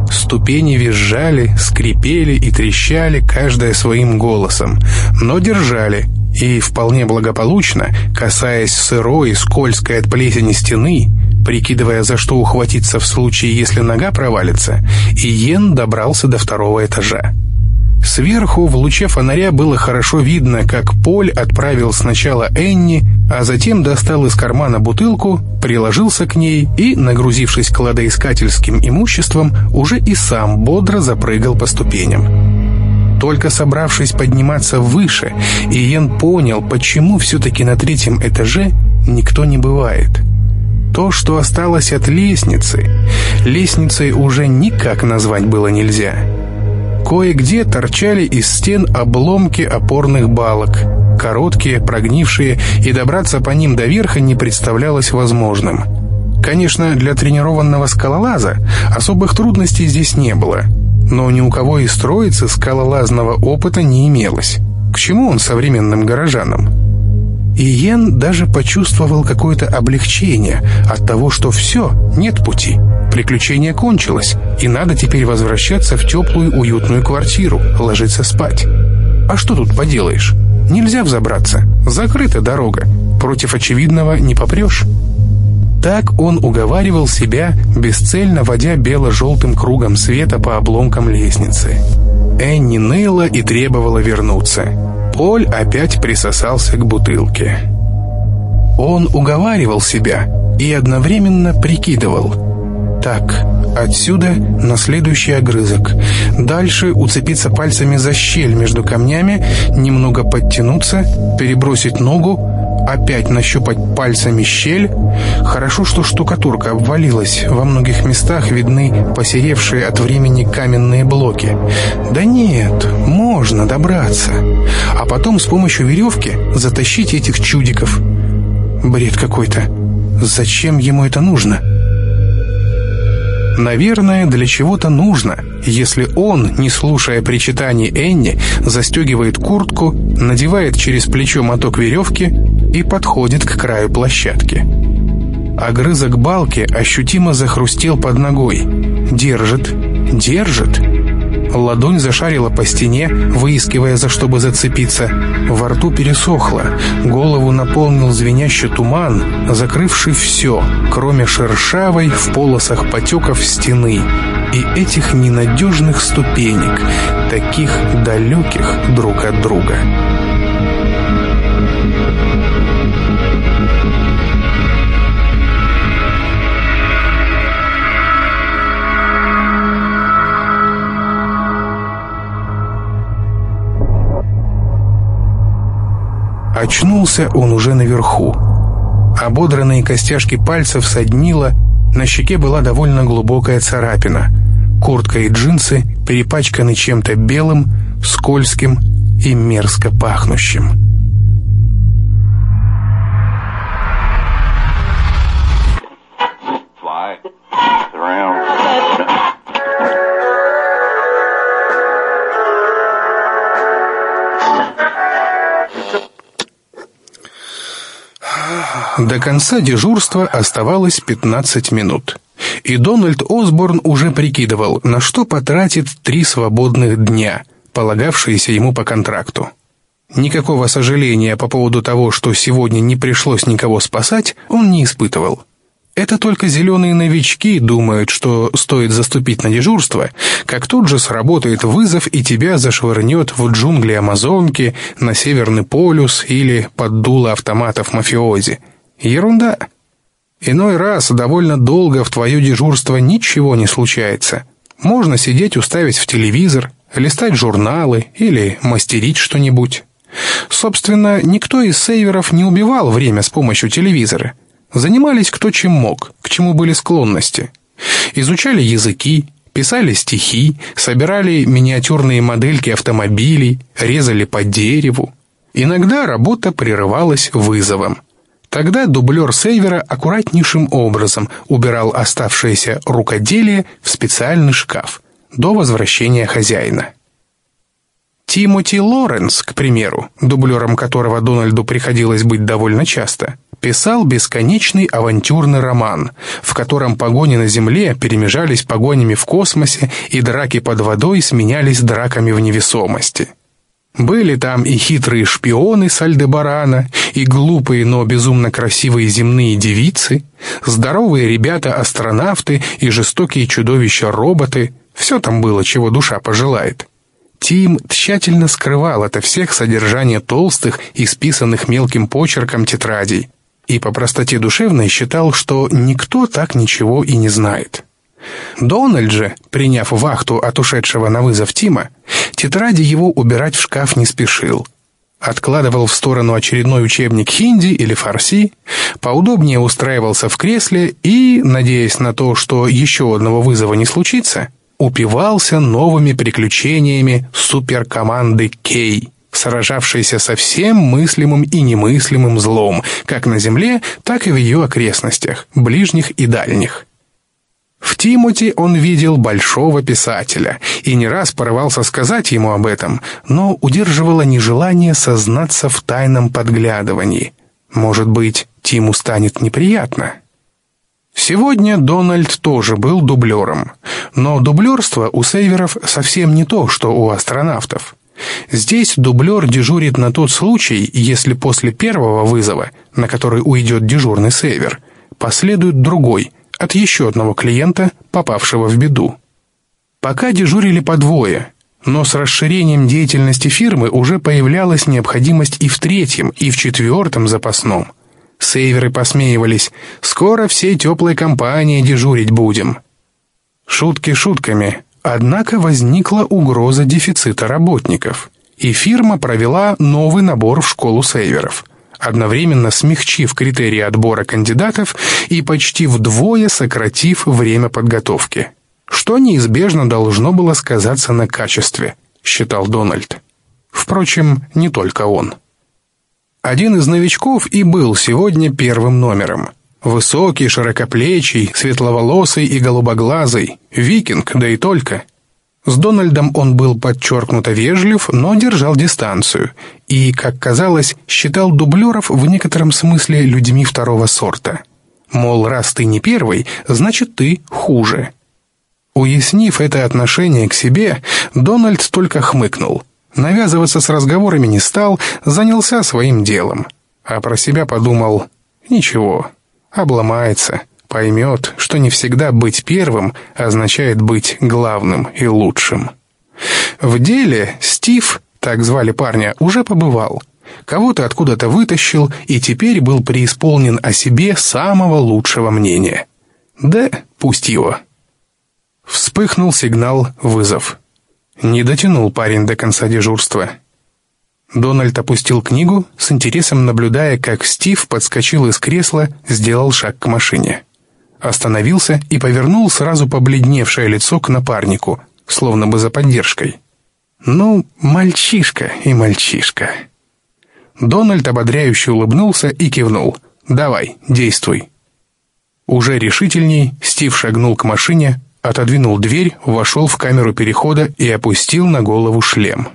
Ступени визжали, скрипели и трещали, каждая своим голосом, но держали, И вполне благополучно, касаясь сырой, скользкой от плесени стены, прикидывая, за что ухватиться в случае, если нога провалится, Иен добрался до второго этажа. Сверху в луче фонаря было хорошо видно, как Поль отправил сначала Энни, а затем достал из кармана бутылку, приложился к ней и, нагрузившись кладоискательским имуществом, уже и сам бодро запрыгал по ступеням. Только собравшись подниматься выше, Иен понял, почему все-таки на третьем этаже никто не бывает. То, что осталось от лестницы, лестницей уже никак назвать было нельзя — Кое-где торчали из стен обломки опорных балок. Короткие, прогнившие, и добраться по ним до верха не представлялось возможным. Конечно, для тренированного скалолаза особых трудностей здесь не было. Но ни у кого из троицы скалолазного опыта не имелось. К чему он современным горожанам? И Йен даже почувствовал какое-то облегчение от того, что все, нет пути. Приключение кончилось, и надо теперь возвращаться в теплую уютную квартиру, ложиться спать. А что тут поделаешь? Нельзя взобраться, закрыта дорога, против очевидного не попрешь. Так он уговаривал себя, бесцельно водя бело-желтым кругом света по обломкам лестницы. Энни ныла и требовала вернуться. Поль опять присосался к бутылке. Он уговаривал себя и одновременно прикидывал – так, отсюда на следующий огрызок. Дальше уцепиться пальцами за щель между камнями, немного подтянуться, перебросить ногу, опять нащупать пальцами щель. Хорошо, что штукатурка обвалилась. Во многих местах видны посеревшие от времени каменные блоки. Да нет, можно добраться. А потом с помощью веревки затащить этих чудиков. Бред какой-то. Зачем ему это нужно?» Наверное, для чего-то нужно, если он, не слушая причитаний Энни, застегивает куртку, надевает через плечо моток веревки и подходит к краю площадки. Огрызок балки ощутимо захрустел под ногой. Держит, держит. Ладонь зашарила по стене, выискивая за что бы зацепиться. Во рту пересохло. Голову наполнил звенящий туман, закрывший все, кроме шершавой в полосах потеков стены и этих ненадежных ступенек, таких далеких друг от друга. Очнулся он уже наверху. Ободранные костяшки пальцев соднило, на щеке была довольно глубокая царапина. Куртка и джинсы перепачканы чем-то белым, скользким и мерзко пахнущим. До конца дежурства оставалось 15 минут. И Дональд Осборн уже прикидывал, на что потратит три свободных дня, полагавшиеся ему по контракту. Никакого сожаления по поводу того, что сегодня не пришлось никого спасать, он не испытывал. Это только зеленые новички думают, что стоит заступить на дежурство, как тут же сработает вызов и тебя зашвырнет в джунгли Амазонки, на Северный полюс или под дуло автоматов мафиози. Ерунда. Иной раз довольно долго в твое дежурство ничего не случается. Можно сидеть уставить в телевизор, листать журналы или мастерить что-нибудь. Собственно, никто из сейверов не убивал время с помощью телевизора. Занимались кто чем мог, к чему были склонности. Изучали языки, писали стихи, собирали миниатюрные модельки автомобилей, резали по дереву. Иногда работа прерывалась вызовом. Тогда дублер сейвера аккуратнейшим образом убирал оставшееся рукоделие в специальный шкаф до возвращения хозяина. Тимоти Лоренс, к примеру, дублером которого Дональду приходилось быть довольно часто, писал бесконечный авантюрный роман, в котором погони на Земле перемежались погонями в космосе и драки под водой сменялись драками в невесомости. Были там и хитрые шпионы с Альдебарана, и глупые, но безумно красивые земные девицы, здоровые ребята-астронавты и жестокие чудовища-роботы. Все там было, чего душа пожелает. Тим тщательно скрывал от всех содержание толстых и списанных мелким почерком тетрадей, и по простоте душевной считал, что никто так ничего и не знает. Дональд же, приняв вахту от ушедшего на вызов Тима, тетради его убирать в шкаф не спешил. Откладывал в сторону очередной учебник хинди или фарси, поудобнее устраивался в кресле и, надеясь на то, что еще одного вызова не случится, упивался новыми приключениями суперкоманды Кей, сражавшейся со всем мыслимым и немыслимым злом, как на Земле, так и в ее окрестностях, ближних и дальних. В Тимоти он видел большого писателя и не раз порывался сказать ему об этом, но удерживало нежелание сознаться в тайном подглядывании. Может быть, Тиму станет неприятно. Сегодня Дональд тоже был дублером, но дублерство у сейверов совсем не то, что у астронавтов. Здесь дублер дежурит на тот случай, если после первого вызова, на который уйдет дежурный сейвер, последует другой – от еще одного клиента, попавшего в беду. Пока дежурили по двое, но с расширением деятельности фирмы уже появлялась необходимость и в третьем, и в четвертом запасном. Сейверы посмеивались «Скоро всей теплой компанией дежурить будем». Шутки шутками, однако возникла угроза дефицита работников, и фирма провела новый набор в школу сейверов – одновременно смягчив критерии отбора кандидатов и почти вдвое сократив время подготовки. Что неизбежно должно было сказаться на качестве, считал Дональд. Впрочем, не только он. Один из новичков и был сегодня первым номером. Высокий, широкоплечий, светловолосый и голубоглазый, викинг, да и только. С Дональдом он был подчеркнуто вежлив, но держал дистанцию и, как казалось, считал дублеров в некотором смысле людьми второго сорта. Мол, раз ты не первый, значит ты хуже. Уяснив это отношение к себе, Дональд только хмыкнул. Навязываться с разговорами не стал, занялся своим делом. А про себя подумал «Ничего, обломается» поймет, что не всегда быть первым означает быть главным и лучшим. В деле Стив, так звали парня, уже побывал. Кого-то откуда-то вытащил и теперь был преисполнен о себе самого лучшего мнения. Да пусть его. Вспыхнул сигнал «Вызов». Не дотянул парень до конца дежурства. Дональд опустил книгу, с интересом наблюдая, как Стив подскочил из кресла, сделал шаг к машине остановился и повернул сразу побледневшее лицо к напарнику, словно бы за поддержкой. «Ну, мальчишка и мальчишка». Дональд ободряюще улыбнулся и кивнул. «Давай, действуй». Уже решительней Стив шагнул к машине, отодвинул дверь, вошел в камеру перехода и опустил на голову шлем.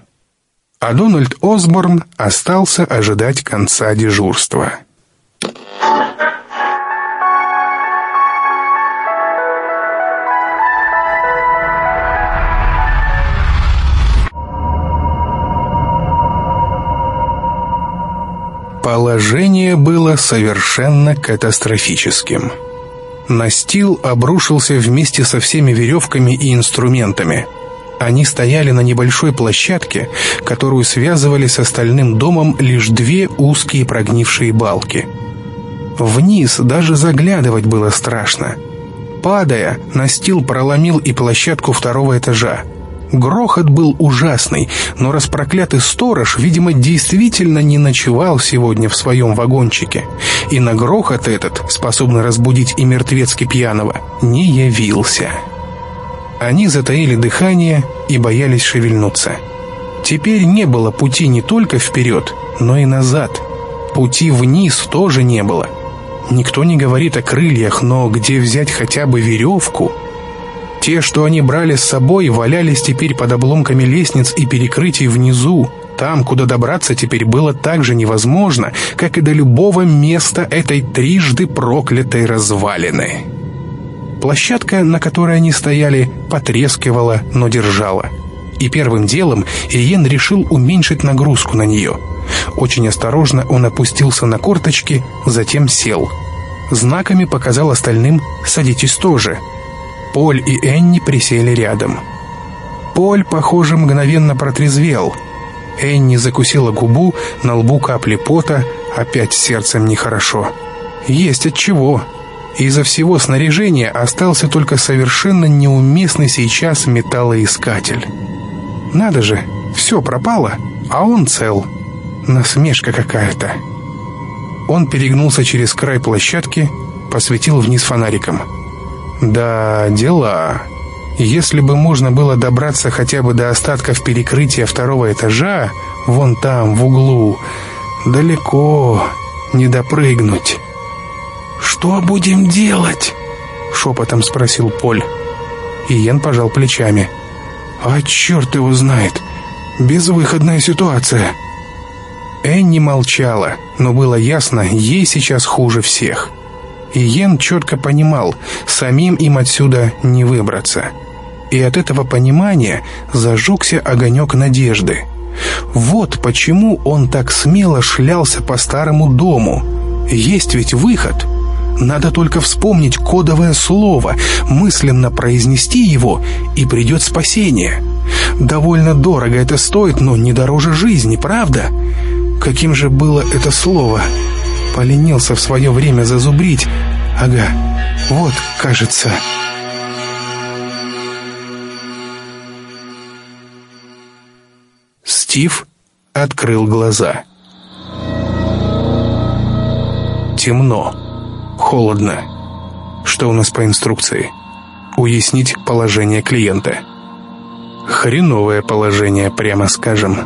А Дональд Осборн остался ожидать конца дежурства. Положение было совершенно катастрофическим. Настил обрушился вместе со всеми веревками и инструментами. Они стояли на небольшой площадке, которую связывали с остальным домом лишь две узкие прогнившие балки. Вниз даже заглядывать было страшно. Падая, настил проломил и площадку второго этажа. Грохот был ужасный, но распроклятый сторож, видимо, действительно не ночевал сегодня в своем вагончике. И на грохот этот, способный разбудить и мертвецки пьяного, не явился. Они затаили дыхание и боялись шевельнуться. Теперь не было пути не только вперед, но и назад. Пути вниз тоже не было. Никто не говорит о крыльях, но где взять хотя бы веревку – те, что они брали с собой, валялись теперь под обломками лестниц и перекрытий внизу, там, куда добраться теперь было так же невозможно, как и до любого места этой трижды проклятой развалины. Площадка, на которой они стояли, потрескивала, но держала. И первым делом Иен решил уменьшить нагрузку на нее. Очень осторожно он опустился на корточки, затем сел. Знаками показал остальным «садитесь тоже». Поль и Энни присели рядом. Поль, похоже, мгновенно протрезвел. Энни закусила губу, на лбу капли пота, опять сердцем нехорошо. Есть от чего. Из-за всего снаряжения остался только совершенно неуместный сейчас металлоискатель. Надо же, все пропало, а он цел. Насмешка какая-то. Он перегнулся через край площадки, посветил вниз фонариком. Да, дела. Если бы можно было добраться хотя бы до остатков перекрытия второго этажа, вон там, в углу, далеко не допрыгнуть. «Что будем делать?» — шепотом спросил Поль. Иен пожал плечами. «А черт его знает! Безвыходная ситуация!» Энни молчала, но было ясно, ей сейчас хуже всех. Иен четко понимал, самим им отсюда не выбраться. И от этого понимания зажегся огонек надежды. Вот почему он так смело шлялся по старому дому. Есть ведь выход — надо только вспомнить кодовое слово, мысленно произнести его, и придет спасение. Довольно дорого это стоит, но не дороже жизни, правда? Каким же было это слово? Поленился в свое время зазубрить. Ага, вот, кажется... Стив открыл глаза. Темно. Холодно. Что у нас по инструкции? Уяснить положение клиента. Хреновое положение, прямо скажем.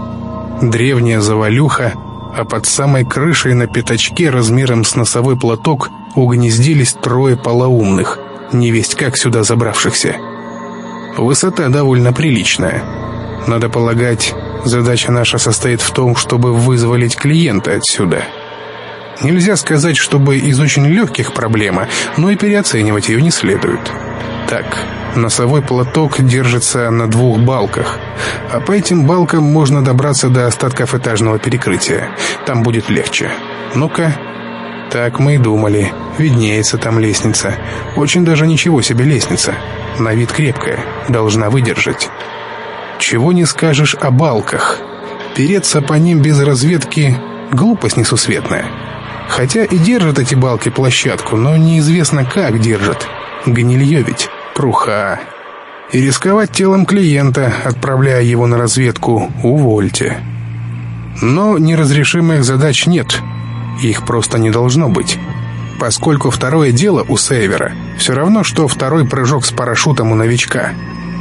Древняя завалюха, а под самой крышей на пятачке размером с носовой платок угнездились трое полоумных, невесть как сюда забравшихся. Высота довольно приличная. Надо полагать, задача наша состоит в том, чтобы вызволить клиента отсюда – Нельзя сказать, чтобы из очень легких проблема, но и переоценивать ее не следует. Так, носовой платок держится на двух балках, а по этим балкам можно добраться до остатков этажного перекрытия. Там будет легче. Ну-ка. Так мы и думали. Виднеется там лестница. Очень даже ничего себе лестница. На вид крепкая, должна выдержать. Чего не скажешь о балках. Переться по ним без разведки — глупость несусветная. Хотя и держат эти балки площадку, но неизвестно как держат. Гнилье ведь, пруха. И рисковать телом клиента, отправляя его на разведку, увольте. Но неразрешимых задач нет. Их просто не должно быть. Поскольку второе дело у Сейвера все равно, что второй прыжок с парашютом у новичка.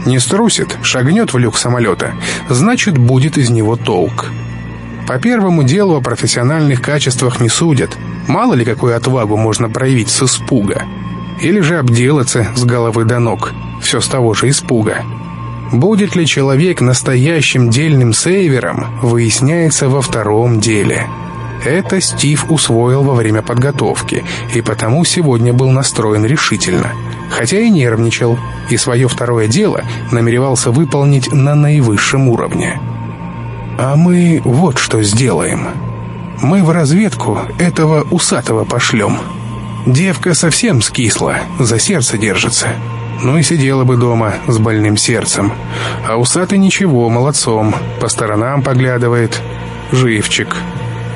Не струсит, шагнет в люк самолета, значит, будет из него толк. По первому делу о профессиональных качествах не судят. Мало ли какую отвагу можно проявить с испуга. Или же обделаться с головы до ног. Все с того же испуга. Будет ли человек настоящим дельным сейвером, выясняется во втором деле. Это Стив усвоил во время подготовки, и потому сегодня был настроен решительно. Хотя и нервничал, и свое второе дело намеревался выполнить на наивысшем уровне. «А мы вот что сделаем. Мы в разведку этого усатого пошлем. Девка совсем скисла, за сердце держится. Ну и сидела бы дома с больным сердцем. А усатый ничего, молодцом, по сторонам поглядывает. Живчик.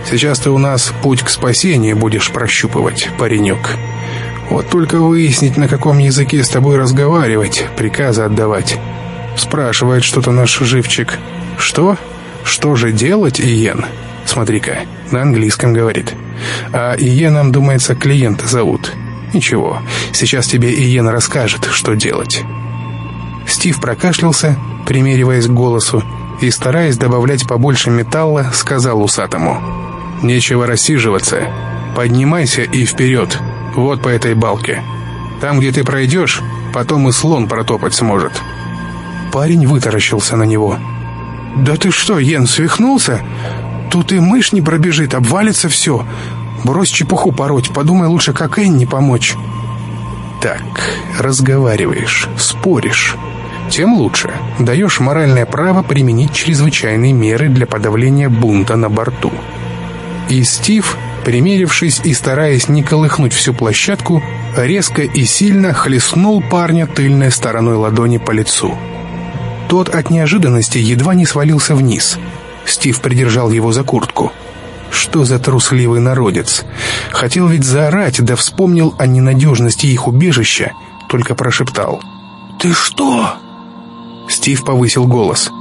Сейчас ты у нас путь к спасению будешь прощупывать, паренек. Вот только выяснить, на каком языке с тобой разговаривать, приказы отдавать. Спрашивает что-то наш живчик. Что?» «Что же делать, Иен?» «Смотри-ка, на английском говорит. А Иеном, думается, клиента зовут. Ничего, сейчас тебе Иен расскажет, что делать». Стив прокашлялся, примериваясь к голосу, и, стараясь добавлять побольше металла, сказал усатому. «Нечего рассиживаться. Поднимайся и вперед, вот по этой балке. Там, где ты пройдешь, потом и слон протопать сможет». Парень вытаращился на него – «Да ты что, Йен, свихнулся? Тут и мышь не пробежит, обвалится все. Брось чепуху пороть, подумай лучше, как Энни помочь». «Так, разговариваешь, споришь. тем лучше. Даешь моральное право применить чрезвычайные меры для подавления бунта на борту. И Стив, примерившись и стараясь не колыхнуть всю площадку, резко и сильно хлестнул парня тыльной стороной ладони по лицу. Тот от неожиданности едва не свалился вниз. Стив придержал его за куртку. Что за трусливый народец? Хотел ведь заорать, да вспомнил о ненадежности их убежища, только прошептал. «Ты что?» Стив повысил голос.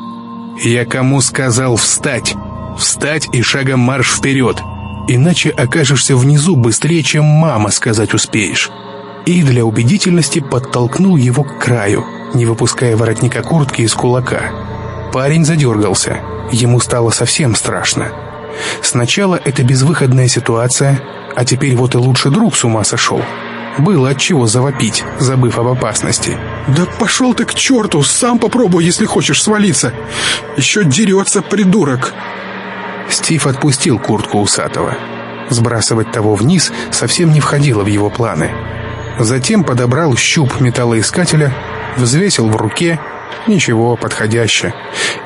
«Я кому сказал встать? Встать и шагом марш вперед, иначе окажешься внизу быстрее, чем мама сказать успеешь». И для убедительности подтолкнул его к краю, не выпуская воротника куртки из кулака. Парень задергался, ему стало совсем страшно. Сначала это безвыходная ситуация, а теперь вот и лучший друг с ума сошел. Было от чего завопить, забыв об опасности. «Да пошел ты к черту! Сам попробуй, если хочешь свалиться! Еще дерется, придурок!» Стив отпустил куртку усатого. Сбрасывать того вниз совсем не входило в его планы. Затем подобрал щуп металлоискателя, взвесил в руке, ничего, подходяще,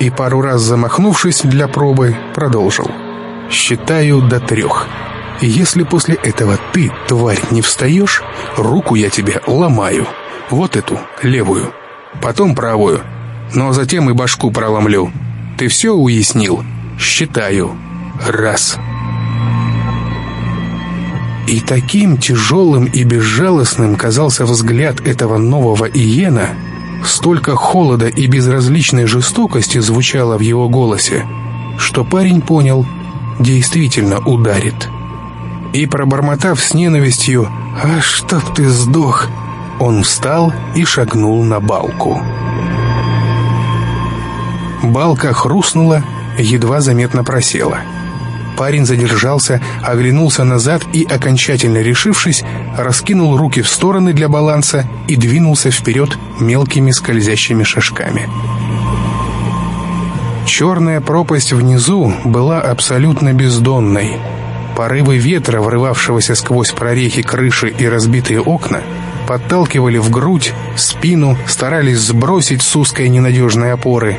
и пару раз замахнувшись для пробы, продолжил. «Считаю до трех». Если после этого ты, тварь, не встаешь, руку я тебе ломаю. Вот эту, левую. Потом правую. Но затем и башку проломлю. Ты все уяснил? Считаю. Раз. И таким тяжелым и безжалостным казался взгляд этого нового Иена, столько холода и безразличной жестокости звучало в его голосе, что парень понял, действительно ударит и, пробормотав с ненавистью «А чтоб ты сдох!», он встал и шагнул на балку. Балка хрустнула, едва заметно просела. Парень задержался, оглянулся назад и, окончательно решившись, раскинул руки в стороны для баланса и двинулся вперед мелкими скользящими шажками. Черная пропасть внизу была абсолютно бездонной — Порывы ветра, врывавшегося сквозь прорехи крыши и разбитые окна, подталкивали в грудь, спину, старались сбросить с узкой ненадежной опоры.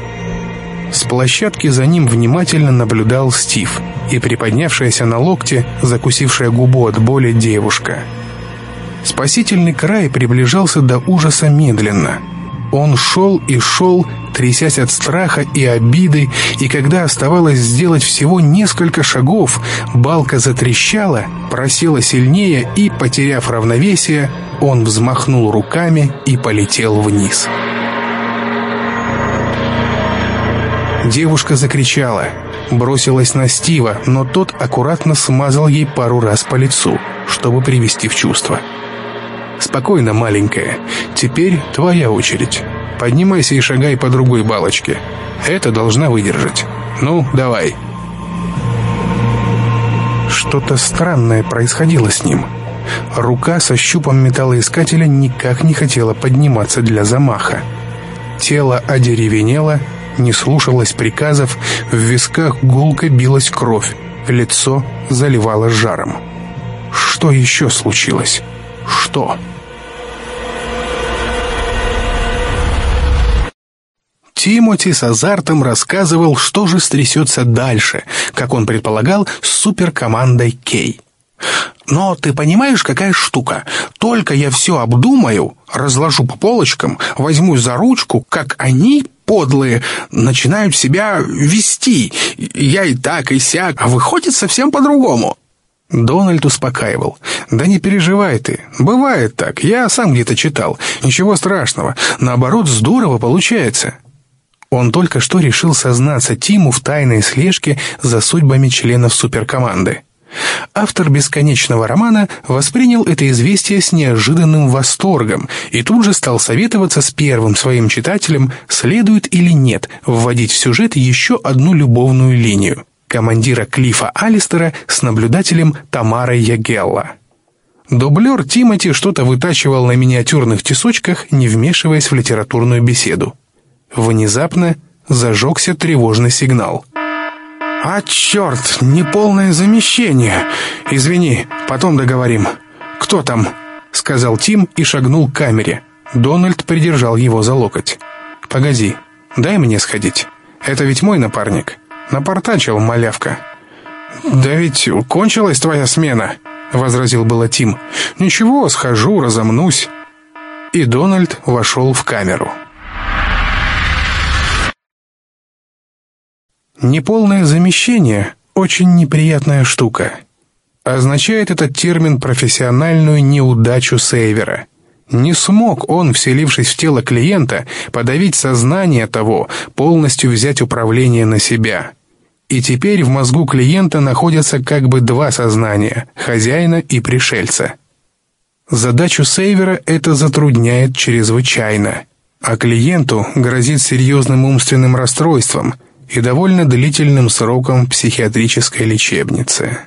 С площадки за ним внимательно наблюдал Стив и приподнявшаяся на локте, закусившая губу от боли девушка. Спасительный край приближался до ужаса медленно — он шел и шел, трясясь от страха и обиды, и когда оставалось сделать всего несколько шагов, балка затрещала, просела сильнее и, потеряв равновесие, он взмахнул руками и полетел вниз. Девушка закричала, бросилась на Стива, но тот аккуратно смазал ей пару раз по лицу, чтобы привести в чувство. «Спокойно, маленькая. Теперь твоя очередь. Поднимайся и шагай по другой балочке. Это должна выдержать. Ну, давай». Что-то странное происходило с ним. Рука со щупом металлоискателя никак не хотела подниматься для замаха. Тело одеревенело, не слушалось приказов, в висках гулко билась кровь, лицо заливало жаром. Что еще случилось? Что? Тимоти с азартом рассказывал, что же стрясется дальше, как он предполагал, с суперкомандой Кей. Но ты понимаешь, какая штука? Только я все обдумаю, разложу по полочкам, возьму за ручку, как они, подлые, начинают себя вести. Я и так, и сяк, а выходит совсем по-другому. Дональд успокаивал. «Да не переживай ты. Бывает так. Я сам где-то читал. Ничего страшного. Наоборот, здорово получается». Он только что решил сознаться Тиму в тайной слежке за судьбами членов суперкоманды. Автор бесконечного романа воспринял это известие с неожиданным восторгом и тут же стал советоваться с первым своим читателем, следует или нет вводить в сюжет еще одну любовную линию командира Клифа Алистера с наблюдателем Тамарой Ягелла. Дублер Тимати что-то вытачивал на миниатюрных тесочках, не вмешиваясь в литературную беседу. Внезапно зажегся тревожный сигнал. «А, черт, неполное замещение! Извини, потом договорим. Кто там?» — сказал Тим и шагнул к камере. Дональд придержал его за локоть. Погоди, дай мне сходить. Это ведь мой напарник. Напортачил малявка. «Да ведь кончилась твоя смена», — возразил было Тим. «Ничего, схожу, разомнусь». И Дональд вошел в камеру. Неполное замещение — очень неприятная штука. Означает этот термин профессиональную неудачу сейвера. Не смог он, вселившись в тело клиента, подавить сознание того, полностью взять управление на себя. И теперь в мозгу клиента находятся как бы два сознания – хозяина и пришельца. Задачу сейвера это затрудняет чрезвычайно, а клиенту грозит серьезным умственным расстройством и довольно длительным сроком психиатрической лечебнице.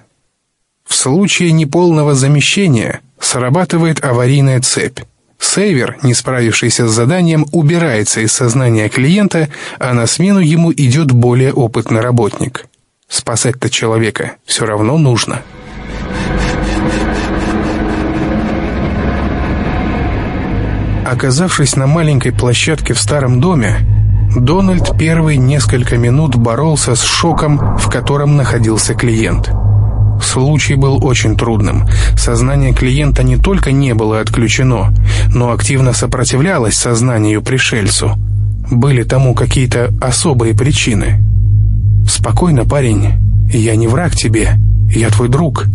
В случае неполного замещения срабатывает аварийная цепь. Сейвер, не справившийся с заданием, убирается из сознания клиента, а на смену ему идет более опытный работник. Спасать-то человека все равно нужно. Оказавшись на маленькой площадке в старом доме, Дональд первые несколько минут боролся с шоком, в котором находился клиент – Случай был очень трудным. Сознание клиента не только не было отключено, но активно сопротивлялось сознанию пришельцу. Были тому какие-то особые причины. «Спокойно, парень. Я не враг тебе. Я твой друг.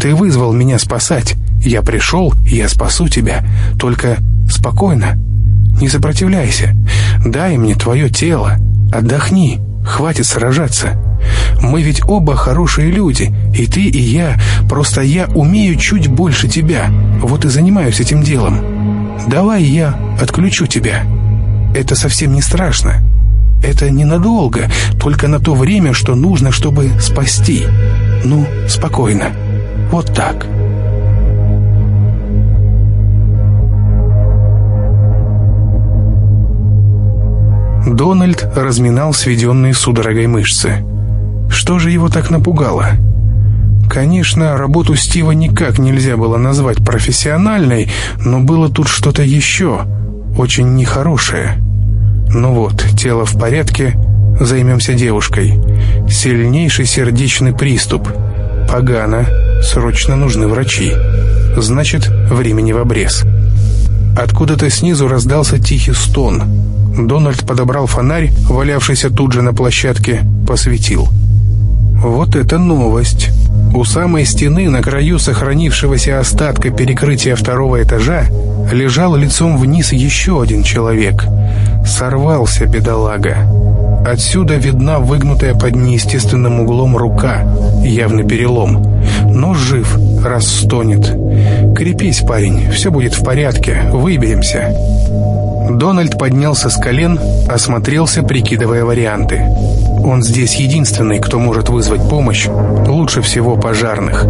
Ты вызвал меня спасать. Я пришел, я спасу тебя. Только спокойно. Не сопротивляйся. Дай мне твое тело. Отдохни. Хватит сражаться. Мы ведь оба хорошие люди, и ты, и я. Просто я умею чуть больше тебя. Вот и занимаюсь этим делом. Давай я отключу тебя. Это совсем не страшно. Это ненадолго, только на то время, что нужно, чтобы спасти. Ну, спокойно. Вот так». Дональд разминал сведенные судорогой мышцы. Что же его так напугало? Конечно, работу Стива никак нельзя было назвать профессиональной, но было тут что-то еще, очень нехорошее. Ну вот, тело в порядке, займемся девушкой. Сильнейший сердечный приступ. Погано, срочно нужны врачи. Значит, времени в обрез. Откуда-то снизу раздался тихий стон. Дональд подобрал фонарь, валявшийся тут же на площадке, посветил. Вот это новость! У самой стены, на краю сохранившегося остатка перекрытия второго этажа, лежал лицом вниз еще один человек. Сорвался бедолага. Отсюда видна выгнутая под неестественным углом рука, явный перелом. Но жив, раз стонет. Крепись, парень, все будет в порядке, выберемся. Дональд поднялся с колен, осмотрелся, прикидывая варианты. Он здесь единственный, кто может вызвать помощь, лучше всего пожарных.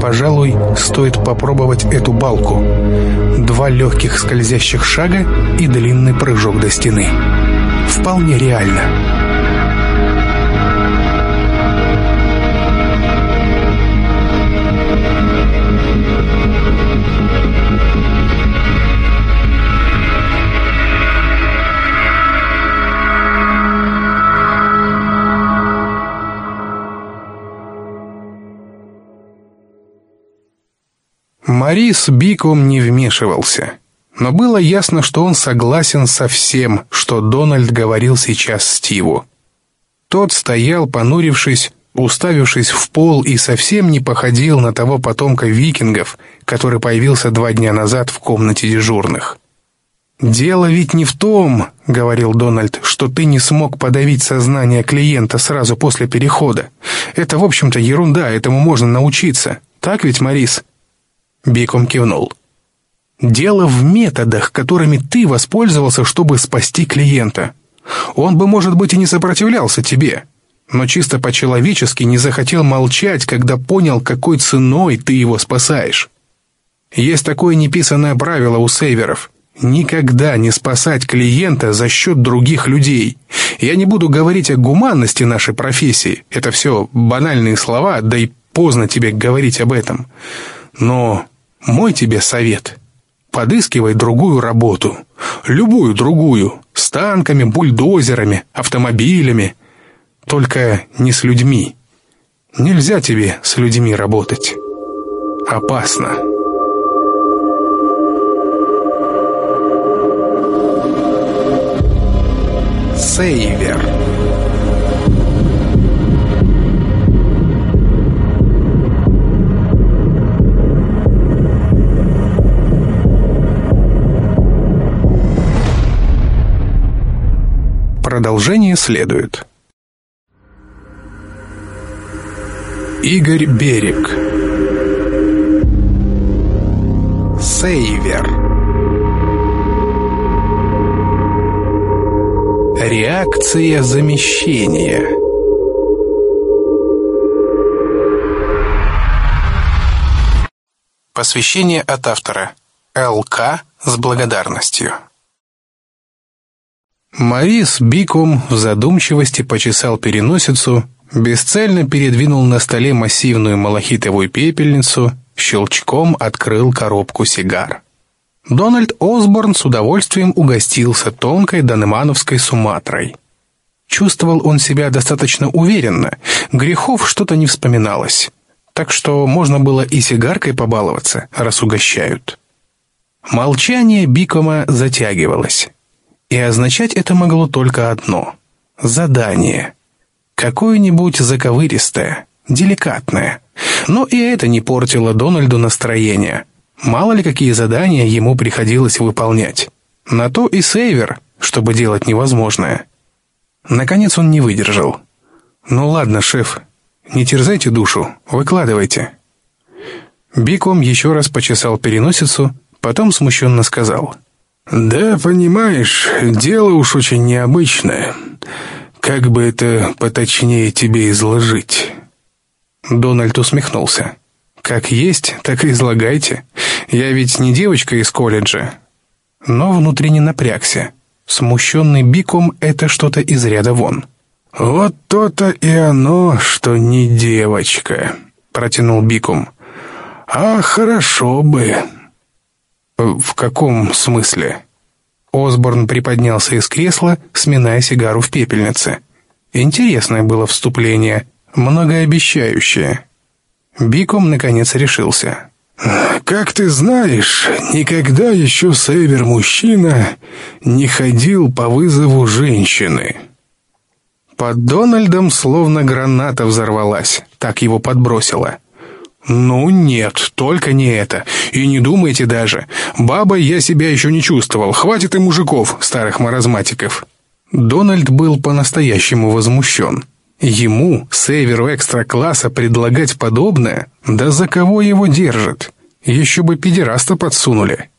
Пожалуй, стоит попробовать эту балку. Два легких скользящих шага и длинный прыжок до стены. Вполне реально. Морис Биком не вмешивался. Но было ясно, что он согласен со всем, что Дональд говорил сейчас Стиву. Тот стоял, понурившись, уставившись в пол и совсем не походил на того потомка викингов, который появился два дня назад в комнате дежурных. «Дело ведь не в том, — говорил Дональд, — что ты не смог подавить сознание клиента сразу после перехода. Это, в общем-то, ерунда, этому можно научиться. Так ведь, Морис?» Биком кивнул. «Дело в методах, которыми ты воспользовался, чтобы спасти клиента. Он бы, может быть, и не сопротивлялся тебе, но чисто по-человечески не захотел молчать, когда понял, какой ценой ты его спасаешь. Есть такое неписанное правило у сейверов — Никогда не спасать клиента за счет других людей. Я не буду говорить о гуманности нашей профессии. Это все банальные слова, да и поздно тебе говорить об этом. Но мой тебе совет. Подыскивай другую работу. Любую другую. С танками, бульдозерами, автомобилями. Только не с людьми. Нельзя тебе с людьми работать. Опасно. Сейвер. Продолжение следует. Игорь Берег. Сейвер. Реакция замещения. Посвящение от автора. ЛК с благодарностью Марис Бикум в задумчивости почесал переносицу, бесцельно передвинул на столе массивную малахитовую пепельницу, щелчком открыл коробку сигар. Дональд Осборн с удовольствием угостился тонкой данемановской суматрой. Чувствовал он себя достаточно уверенно, грехов что-то не вспоминалось, так что можно было и сигаркой побаловаться, раз угощают. Молчание Бикома затягивалось. И означать это могло только одно — задание. Какое-нибудь заковыристое, деликатное. Но и это не портило Дональду настроение. Мало ли какие задания ему приходилось выполнять. На то и сейвер, чтобы делать невозможное. Наконец он не выдержал. «Ну ладно, шеф, не терзайте душу, выкладывайте». Биком еще раз почесал переносицу, потом смущенно сказал — «Да, понимаешь, дело уж очень необычное. Как бы это поточнее тебе изложить?» Дональд усмехнулся. «Как есть, так и излагайте. Я ведь не девочка из колледжа». Но внутренне напрягся. Смущенный Биком — это что-то из ряда вон. «Вот то-то и оно, что не девочка», — протянул Бикум. «А хорошо бы». «В каком смысле?» Осборн приподнялся из кресла, сминая сигару в пепельнице. Интересное было вступление, многообещающее. Биком, наконец, решился. «Как ты знаешь, никогда еще Север-мужчина не ходил по вызову женщины». Под Дональдом словно граната взорвалась, так его подбросило. «Ну нет, только не это. И не думайте даже. Бабой я себя еще не чувствовал. Хватит и мужиков, старых маразматиков». Дональд был по-настоящему возмущен. Ему, северу экстра-класса, предлагать подобное? Да за кого его держат? Еще бы педераста подсунули.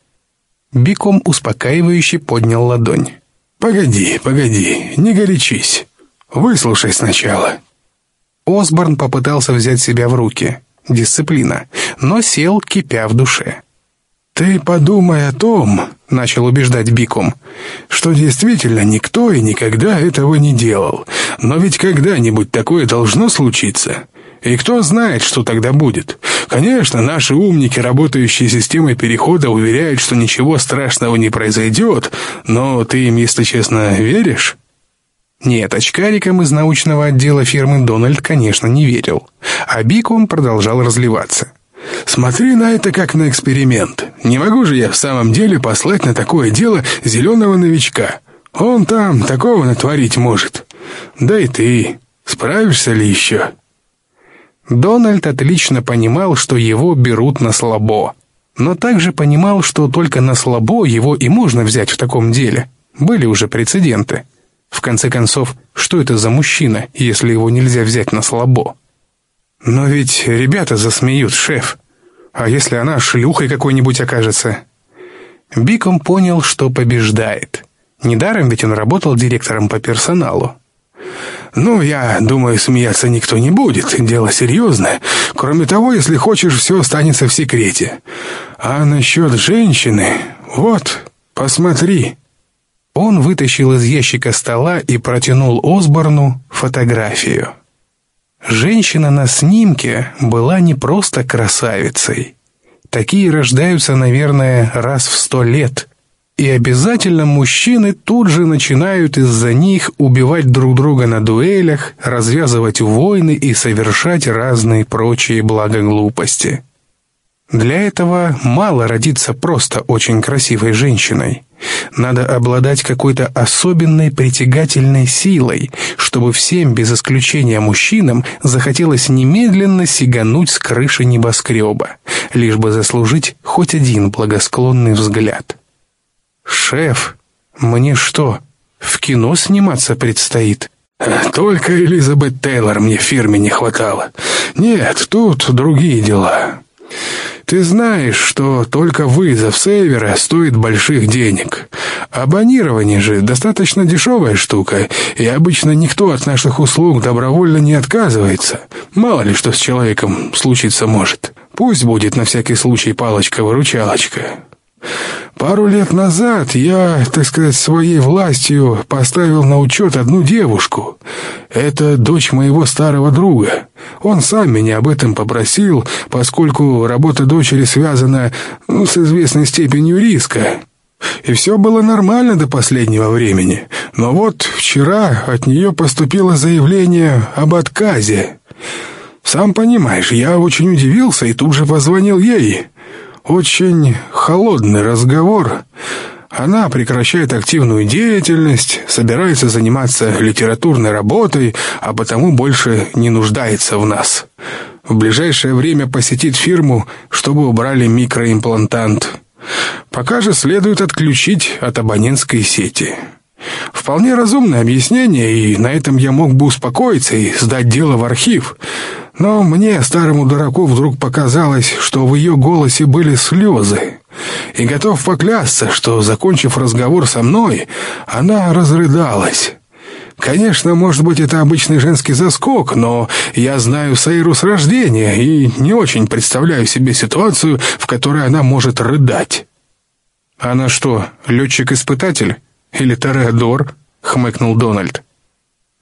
Биком успокаивающе поднял ладонь. «Погоди, погоди, не горячись. Выслушай сначала». Осборн попытался взять себя в руки дисциплина, но сел, кипя в душе. «Ты подумай о том», — начал убеждать Биком, «что действительно никто и никогда этого не делал. Но ведь когда-нибудь такое должно случиться. И кто знает, что тогда будет. Конечно, наши умники, работающие системой перехода, уверяют, что ничего страшного не произойдет, но ты им, если честно, веришь?» Нет, очкарикам из научного отдела фирмы Дональд, конечно, не верил. А Биком продолжал разливаться. «Смотри на это как на эксперимент. Не могу же я в самом деле послать на такое дело зеленого новичка. Он там такого натворить может. Да и ты. Справишься ли еще?» Дональд отлично понимал, что его берут на слабо. Но также понимал, что только на слабо его и можно взять в таком деле. Были уже прецеденты. В конце концов, что это за мужчина, если его нельзя взять на слабо? Но ведь ребята засмеют, шеф. А если она шлюхой какой-нибудь окажется? Биком понял, что побеждает. Недаром ведь он работал директором по персоналу. «Ну, я думаю, смеяться никто не будет. Дело серьезное. Кроме того, если хочешь, все останется в секрете. А насчет женщины... Вот, посмотри». Он вытащил из ящика стола и протянул Осборну фотографию. Женщина на снимке была не просто красавицей. Такие рождаются, наверное, раз в сто лет. И обязательно мужчины тут же начинают из-за них убивать друг друга на дуэлях, развязывать войны и совершать разные прочие благоглупости. Для этого мало родиться просто очень красивой женщиной. Надо обладать какой-то особенной притягательной силой, чтобы всем, без исключения мужчинам, захотелось немедленно сигануть с крыши небоскреба, лишь бы заслужить хоть один благосклонный взгляд. «Шеф, мне что, в кино сниматься предстоит?» «Только Элизабет Тейлор мне в фирме не хватало. Нет, тут другие дела». Ты знаешь, что только вызов сейвера стоит больших денег. Абонирование же достаточно дешевая штука, и обычно никто от наших услуг добровольно не отказывается. Мало ли что с человеком случиться может. Пусть будет на всякий случай палочка-выручалочка. Пару лет назад я, так сказать, своей властью поставил на учет одну девушку. Это дочь моего старого друга. Он сам меня об этом попросил, поскольку работа дочери связана ну, с известной степенью риска. И все было нормально до последнего времени. Но вот вчера от нее поступило заявление об отказе. Сам понимаешь, я очень удивился и тут же позвонил ей. Очень холодный разговор. Она прекращает активную деятельность, собирается заниматься литературной работой, а потому больше не нуждается в нас. В ближайшее время посетит фирму, чтобы убрали микроимплантант. Пока же следует отключить от абонентской сети. Вполне разумное объяснение, и на этом я мог бы успокоиться и сдать дело в архив. Но мне, старому дураку, вдруг показалось, что в ее голосе были слезы. И готов поклясться, что, закончив разговор со мной, она разрыдалась. Конечно, может быть, это обычный женский заскок, но я знаю Сейру с рождения и не очень представляю себе ситуацию, в которой она может рыдать. «Она что, летчик-испытатель? Или Тореадор?» — хмыкнул Дональд.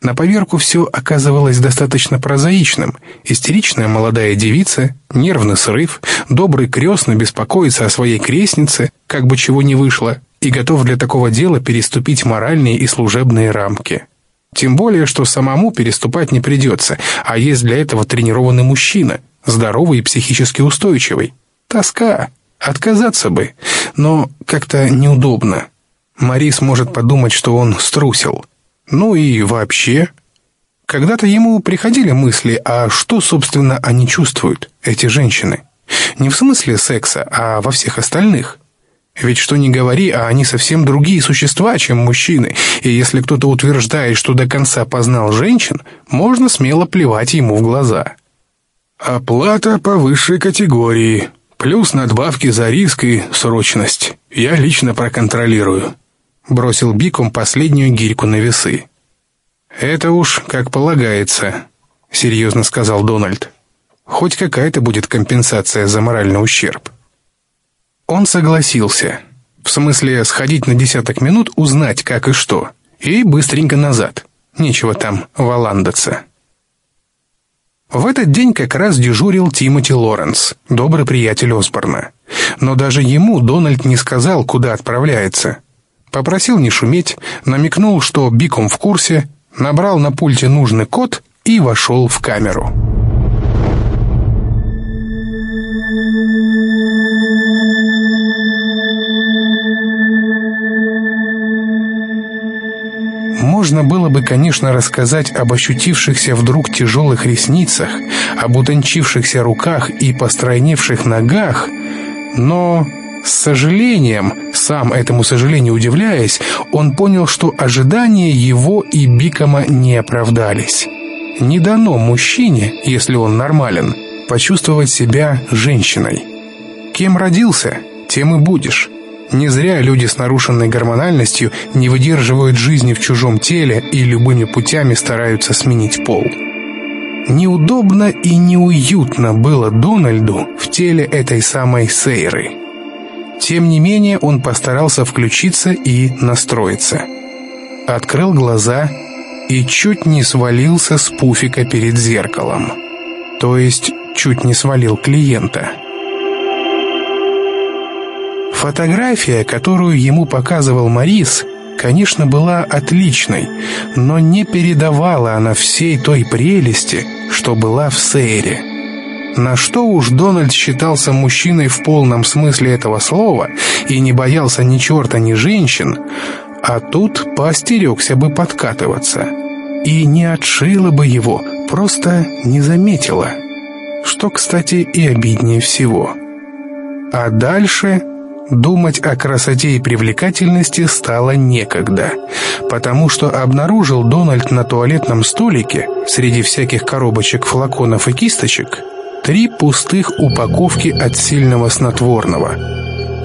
На поверку все оказывалось достаточно прозаичным. Истеричная молодая девица, нервный срыв, добрый крестный беспокоится о своей крестнице, как бы чего не вышло, и готов для такого дела переступить моральные и служебные рамки. Тем более, что самому переступать не придется, а есть для этого тренированный мужчина, здоровый и психически устойчивый. Тоска. Отказаться бы. Но как-то неудобно. Марис может подумать, что он струсил. Ну и вообще... Когда-то ему приходили мысли, а что, собственно, они чувствуют, эти женщины? Не в смысле секса, а во всех остальных. Ведь что ни говори, а они совсем другие существа, чем мужчины, и если кто-то утверждает, что до конца познал женщин, можно смело плевать ему в глаза. Оплата по высшей категории, плюс надбавки за риск и срочность. Я лично проконтролирую бросил Биком последнюю гирьку на весы. «Это уж как полагается», — серьезно сказал Дональд. «Хоть какая-то будет компенсация за моральный ущерб». Он согласился. В смысле, сходить на десяток минут, узнать, как и что, и быстренько назад. Нечего там валандаться. В этот день как раз дежурил Тимоти Лоренс, добрый приятель Осборна. Но даже ему Дональд не сказал, куда отправляется. Попросил не шуметь, намекнул, что Биком в курсе, набрал на пульте нужный код и вошел в камеру. Можно было бы, конечно, рассказать об ощутившихся вдруг тяжелых ресницах, об утончившихся руках и постройневших ногах, но с сожалением, сам этому сожалению удивляясь, он понял, что ожидания его и Бикома не оправдались. Не дано мужчине, если он нормален, почувствовать себя женщиной. Кем родился, тем и будешь. Не зря люди с нарушенной гормональностью не выдерживают жизни в чужом теле и любыми путями стараются сменить пол. Неудобно и неуютно было Дональду в теле этой самой Сейры. Тем не менее он постарался включиться и настроиться. Открыл глаза и чуть не свалился с пуфика перед зеркалом. То есть чуть не свалил клиента. Фотография, которую ему показывал Морис, конечно, была отличной, но не передавала она всей той прелести, что была в Сейре. На что уж Дональд считался мужчиной в полном смысле этого слова и не боялся ни черта, ни женщин, а тут поостерегся бы подкатываться. И не отшила бы его, просто не заметила. Что, кстати, и обиднее всего. А дальше Думать о красоте и привлекательности стало некогда, потому что обнаружил Дональд на туалетном столике среди всяких коробочек, флаконов и кисточек три пустых упаковки от сильного снотворного –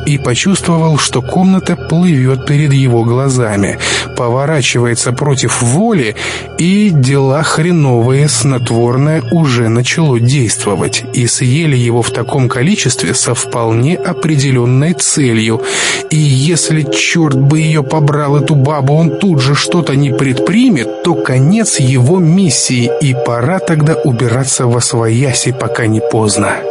и почувствовал, что комната плывет перед его глазами, поворачивается против воли, и дела хреновые снотворное уже начало действовать, и съели его в таком количестве со вполне определенной целью. И если черт бы ее побрал, эту бабу, он тут же что-то не предпримет, то конец его миссии, и пора тогда убираться во свояси, пока не поздно.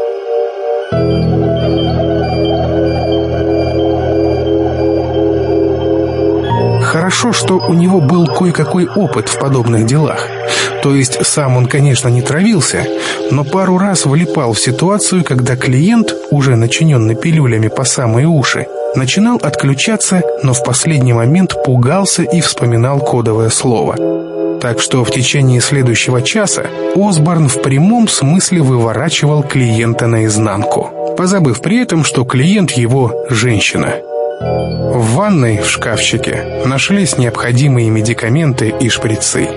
Хорошо, что у него был кое-какой опыт в подобных делах. То есть сам он, конечно, не травился, но пару раз влипал в ситуацию, когда клиент, уже начиненный пилюлями по самые уши, начинал отключаться, но в последний момент пугался и вспоминал кодовое слово. Так что в течение следующего часа Осборн в прямом смысле выворачивал клиента наизнанку, позабыв при этом, что клиент его женщина – в ванной в шкафчике нашлись необходимые медикаменты и шприцы.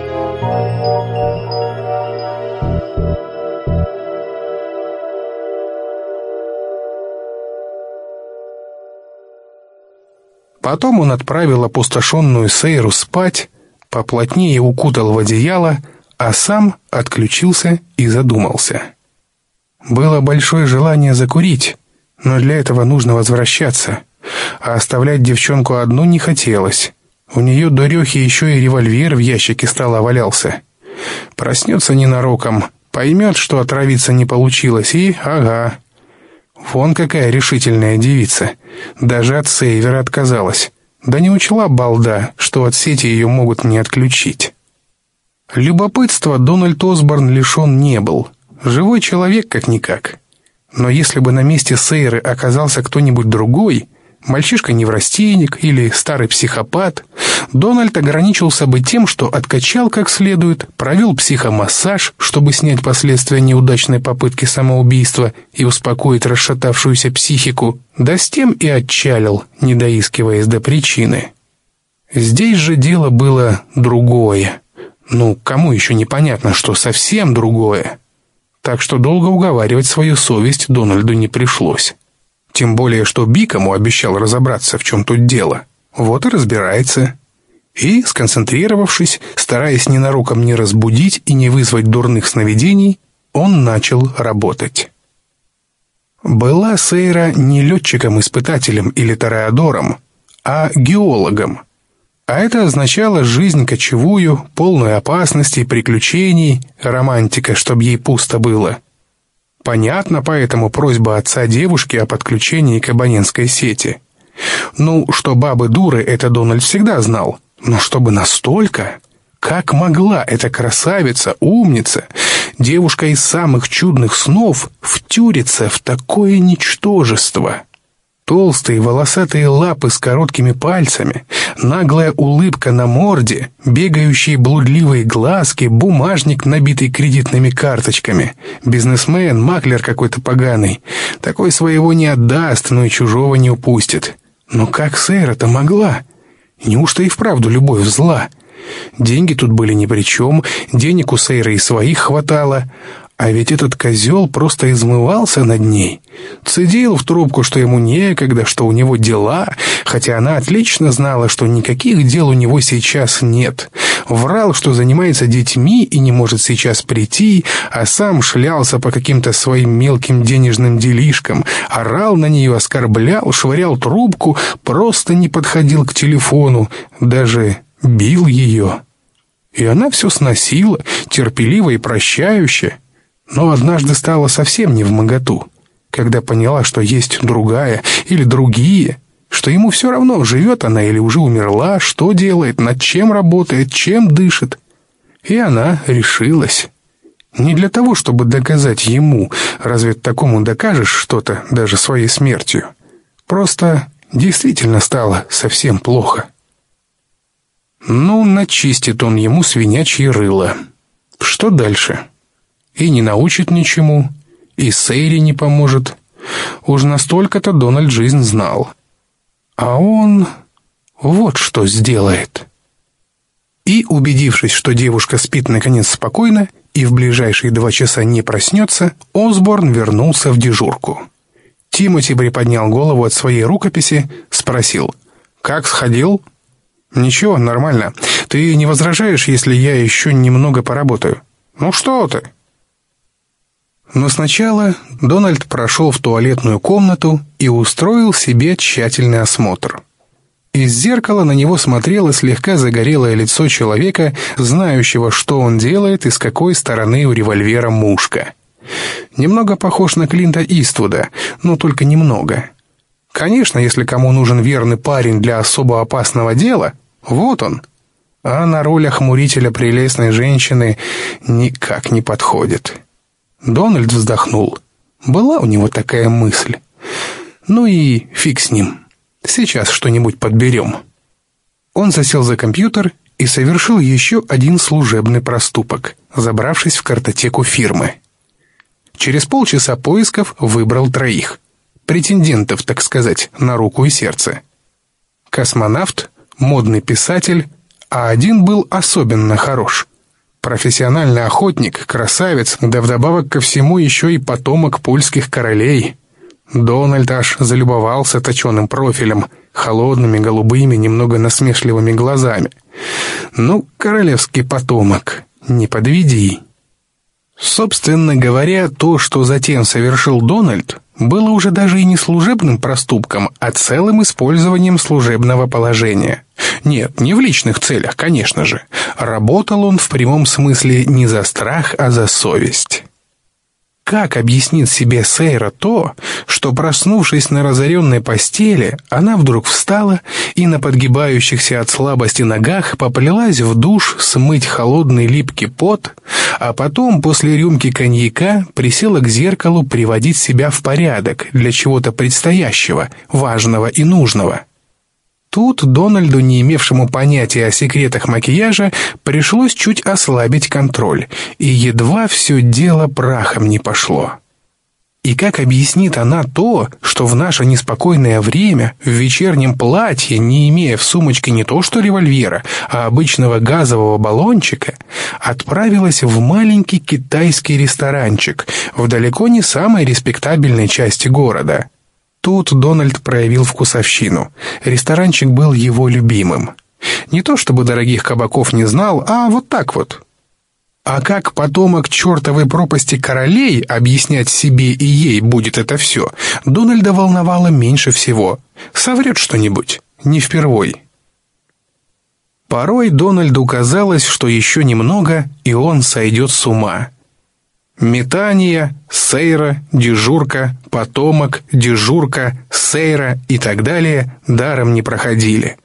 Потом он отправил опустошенную Сейру спать, поплотнее укутал в одеяло, а сам отключился и задумался. Было большое желание закурить, но для этого нужно возвращаться — а оставлять девчонку одну не хотелось. У нее до Рехи еще и револьвер в ящике стола валялся. Проснется ненароком, поймет, что отравиться не получилось, и ага. Вон какая решительная девица. Даже от сейвера отказалась. Да не учла балда, что от сети ее могут не отключить. Любопытства Дональд Осборн лишен не был. Живой человек как-никак. Но если бы на месте Сейры оказался кто-нибудь другой, мальчишка-неврастенник или старый психопат, Дональд ограничился бы тем, что откачал как следует, провел психомассаж, чтобы снять последствия неудачной попытки самоубийства и успокоить расшатавшуюся психику, да с тем и отчалил, не доискиваясь до причины. Здесь же дело было другое. Ну, кому еще непонятно, что совсем другое? Так что долго уговаривать свою совесть Дональду не пришлось. Тем более, что Бикому обещал разобраться, в чем тут дело. Вот и разбирается. И, сконцентрировавшись, стараясь ненароком не разбудить и не вызвать дурных сновидений, он начал работать. Была Сейра не летчиком-испытателем или тореадором, а геологом. А это означало жизнь кочевую, полную опасностей, приключений, романтика, чтобы ей пусто было – Понятно поэтому просьба отца девушки о подключении к абонентской сети. Ну, что бабы дуры, это Дональд всегда знал. Но чтобы настолько... Как могла эта красавица, умница, девушка из самых чудных снов втюриться в такое ничтожество? Толстые волосатые лапы с короткими пальцами, наглая улыбка на морде, бегающие блудливые глазки, бумажник, набитый кредитными карточками. Бизнесмен, маклер какой-то поганый. Такой своего не отдаст, но и чужого не упустит. Но как Сейра-то могла? Неужто и вправду любовь зла? Деньги тут были ни при чем, денег у Сейры и своих хватало, а ведь этот козел просто измывался над ней. Цедил в трубку, что ему некогда, что у него дела, хотя она отлично знала, что никаких дел у него сейчас нет. Врал, что занимается детьми и не может сейчас прийти, а сам шлялся по каким-то своим мелким денежным делишкам, орал на нее, оскорблял, швырял трубку, просто не подходил к телефону, даже бил ее. И она все сносила, терпеливо и прощающе но однажды стало совсем не в моготу. когда поняла, что есть другая или другие, что ему все равно, живет она или уже умерла, что делает, над чем работает, чем дышит. И она решилась. Не для того, чтобы доказать ему, разве такому докажешь что-то даже своей смертью. Просто действительно стало совсем плохо. Ну, начистит он ему свинячье рыло. Что дальше? И не научит ничему, и Сейри не поможет. Уж настолько-то Дональд жизнь знал. А он вот что сделает. И, убедившись, что девушка спит наконец спокойно и в ближайшие два часа не проснется, Осборн вернулся в дежурку. Тимоти приподнял голову от своей рукописи, спросил «Как сходил?» «Ничего, нормально. Ты не возражаешь, если я еще немного поработаю?» «Ну что ты?» Но сначала Дональд прошел в туалетную комнату и устроил себе тщательный осмотр. Из зеркала на него смотрело слегка загорелое лицо человека, знающего, что он делает и с какой стороны у револьвера мушка. Немного похож на Клинта Иствуда, но только немного. Конечно, если кому нужен верный парень для особо опасного дела, вот он. А на роль охмурителя прелестной женщины никак не подходит. Дональд вздохнул. Была у него такая мысль. Ну и фиг с ним. Сейчас что-нибудь подберем. Он засел за компьютер и совершил еще один служебный проступок, забравшись в картотеку фирмы. Через полчаса поисков выбрал троих. Претендентов, так сказать, на руку и сердце. Космонавт, модный писатель, а один был особенно хорош. Профессиональный охотник, красавец, да вдобавок ко всему еще и потомок польских королей. Дональд аж залюбовался точеным профилем, холодными, голубыми, немного насмешливыми глазами. Ну, королевский потомок, не подведи. Собственно говоря, то, что затем совершил Дональд, было уже даже и не служебным проступком, а целым использованием служебного положения. Нет, не в личных целях, конечно же. Работал он в прямом смысле не за страх, а за совесть. Как объяснит себе Сейра то, что, проснувшись на разоренной постели, она вдруг встала и на подгибающихся от слабости ногах поплелась в душ смыть холодный липкий пот, а потом после рюмки коньяка присела к зеркалу приводить себя в порядок для чего-то предстоящего, важного и нужного? Тут Дональду, не имевшему понятия о секретах макияжа, пришлось чуть ослабить контроль, и едва все дело прахом не пошло. И как объяснит она то, что в наше неспокойное время в вечернем платье, не имея в сумочке не то что револьвера, а обычного газового баллончика, отправилась в маленький китайский ресторанчик в далеко не самой респектабельной части города – Тут Дональд проявил вкусовщину. Ресторанчик был его любимым. Не то чтобы дорогих кабаков не знал, а вот так вот. А как потомок чертовой пропасти королей объяснять себе и ей будет это все, Дональда волновало меньше всего. Соврет что-нибудь, не впервой. Порой Дональду казалось, что еще немного, и он сойдет с ума. Метание, сейра, дежурка, потомок, дежурка, сейра и так далее даром не проходили.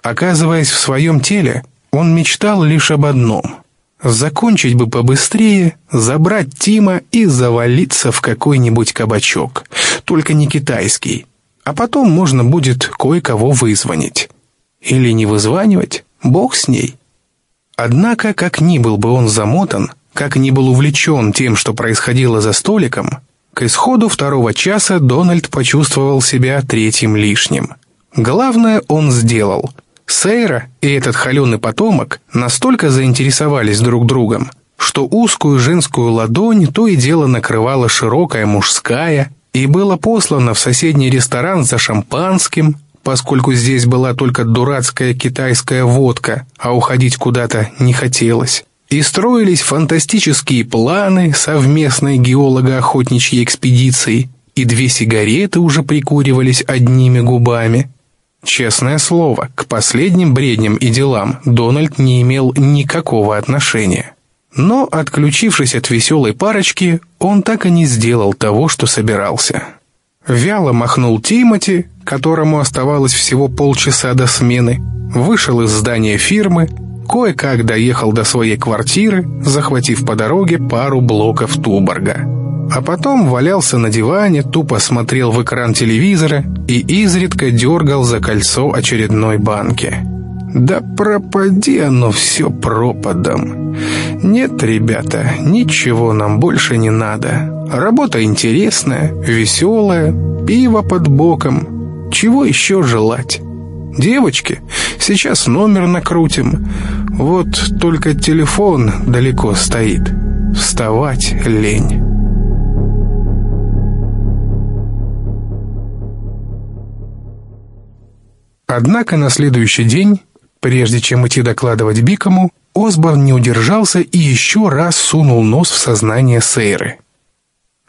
Оказываясь в своем теле, он мечтал лишь об одном — закончить бы побыстрее, забрать Тима и завалиться в какой-нибудь кабачок, только не китайский, а потом можно будет кое-кого вызвонить. Или не вызванивать, бог с ней. Однако, как ни был бы он замотан — как ни был увлечен тем, что происходило за столиком, к исходу второго часа Дональд почувствовал себя третьим лишним. Главное он сделал. Сейра и этот холеный потомок настолько заинтересовались друг другом, что узкую женскую ладонь то и дело накрывала широкая мужская, и было послано в соседний ресторан за шампанским, поскольку здесь была только дурацкая китайская водка, а уходить куда-то не хотелось и строились фантастические планы совместной геолого-охотничьей экспедиции, и две сигареты уже прикуривались одними губами. Честное слово, к последним бредням и делам Дональд не имел никакого отношения. Но, отключившись от веселой парочки, он так и не сделал того, что собирался. Вяло махнул Тимати, которому оставалось всего полчаса до смены, вышел из здания фирмы, кое-как доехал до своей квартиры, захватив по дороге пару блоков Туборга. А потом валялся на диване, тупо смотрел в экран телевизора и изредка дергал за кольцо очередной банки. Да пропади оно все пропадом. Нет, ребята, ничего нам больше не надо. Работа интересная, веселая, пиво под боком. Чего еще желать? Девочки, сейчас номер накрутим. Вот только телефон далеко стоит. Вставать лень. Однако на следующий день Прежде чем идти докладывать Бикому, Осборн не удержался и еще раз сунул нос в сознание Сейры.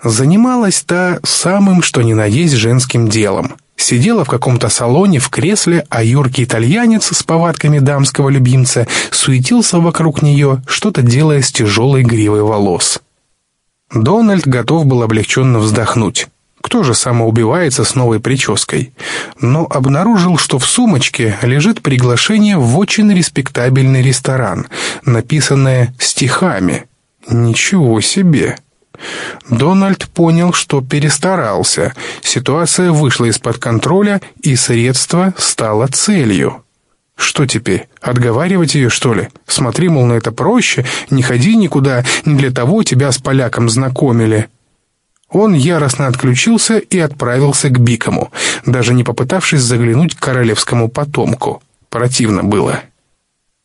Занималась та самым, что ни на есть женским делом. Сидела в каком-то салоне в кресле, а юркий итальянец с повадками дамского любимца суетился вокруг нее, что-то делая с тяжелой гривой волос. Дональд готов был облегченно вздохнуть. Кто же самоубивается с новой прической? Но обнаружил, что в сумочке лежит приглашение в очень респектабельный ресторан, написанное стихами. Ничего себе! Дональд понял, что перестарался. Ситуация вышла из-под контроля, и средство стало целью. Что теперь, отговаривать ее, что ли? Смотри, мол, на это проще, не ходи никуда, не для того тебя с поляком знакомили. Он яростно отключился и отправился к Бикому, даже не попытавшись заглянуть к королевскому потомку. Противно было.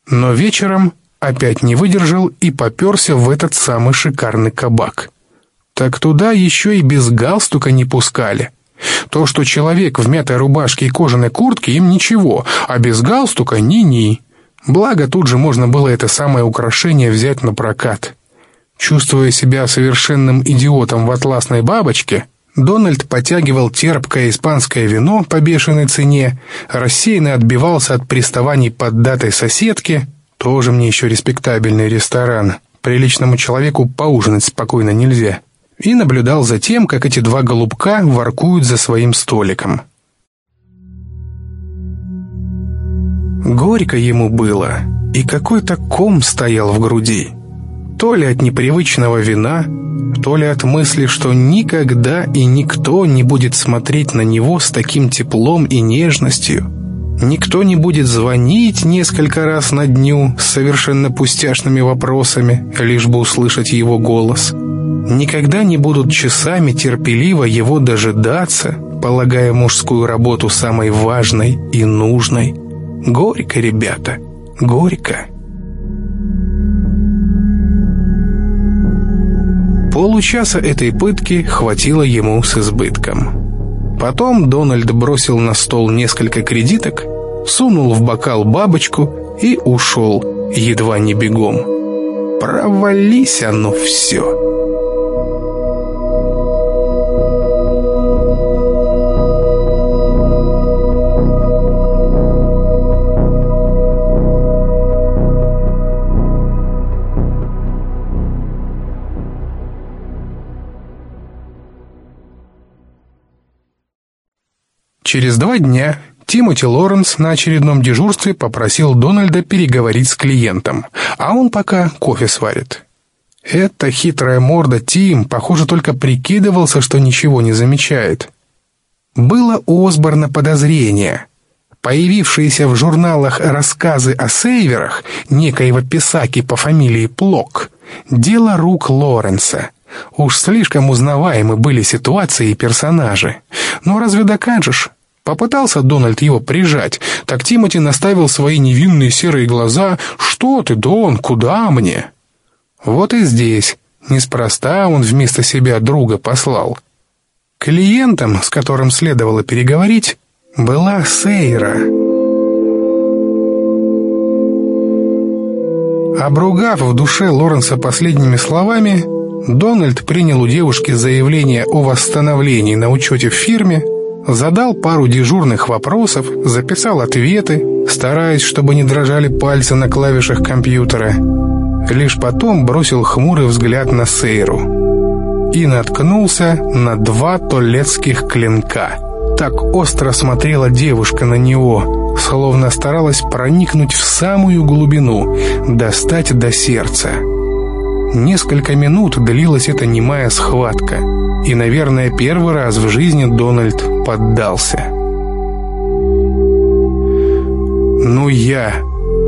Но вечером опять не выдержал и поперся в этот самый шикарный кабак. Так туда еще и без галстука не пускали. То, что человек в мятой рубашке и кожаной куртке, им ничего, а без галстука ни-ни. Благо, тут же можно было это самое украшение взять на прокат. Чувствуя себя совершенным идиотом в атласной бабочке, Дональд потягивал терпкое испанское вино по бешеной цене, рассеянно отбивался от приставаний под датой соседки, тоже мне еще респектабельный ресторан, приличному человеку поужинать спокойно нельзя, и наблюдал за тем, как эти два голубка воркуют за своим столиком. Горько ему было, и какой-то ком стоял в груди. То ли от непривычного вина, то ли от мысли, что никогда и никто не будет смотреть на него с таким теплом и нежностью. Никто не будет звонить несколько раз на дню с совершенно пустяшными вопросами, лишь бы услышать его голос. Никогда не будут часами терпеливо его дожидаться, полагая мужскую работу самой важной и нужной. Горько, ребята, горько. Получаса этой пытки хватило ему с избытком. Потом Дональд бросил на стол несколько кредиток, сунул в бокал бабочку и ушел, едва не бегом. Провались оно все. Через два дня Тимоти Лоренс на очередном дежурстве попросил Дональда переговорить с клиентом, а он пока кофе сварит. Эта хитрая морда Тим, похоже, только прикидывался, что ничего не замечает. Было у Осборна подозрение. Появившиеся в журналах рассказы о сейверах некоего писаки по фамилии Плок — дело рук Лоренса. Уж слишком узнаваемы были ситуации и персонажи. Но разве докажешь? Попытался Дональд его прижать, так Тимоти наставил свои невинные серые глаза «Что ты, Дон, куда мне?» Вот и здесь. Неспроста он вместо себя друга послал. Клиентом, с которым следовало переговорить, была Сейра. Обругав в душе Лоренса последними словами, Дональд принял у девушки заявление о восстановлении на учете в фирме, Задал пару дежурных вопросов, записал ответы, стараясь, чтобы не дрожали пальцы на клавишах компьютера. Лишь потом бросил хмурый взгляд на Сейру и наткнулся на два толецких клинка. Так остро смотрела девушка на него, словно старалась проникнуть в самую глубину, достать до сердца. Несколько минут длилась эта немая схватка, и, наверное, первый раз в жизни Дональд поддался. «Ну я,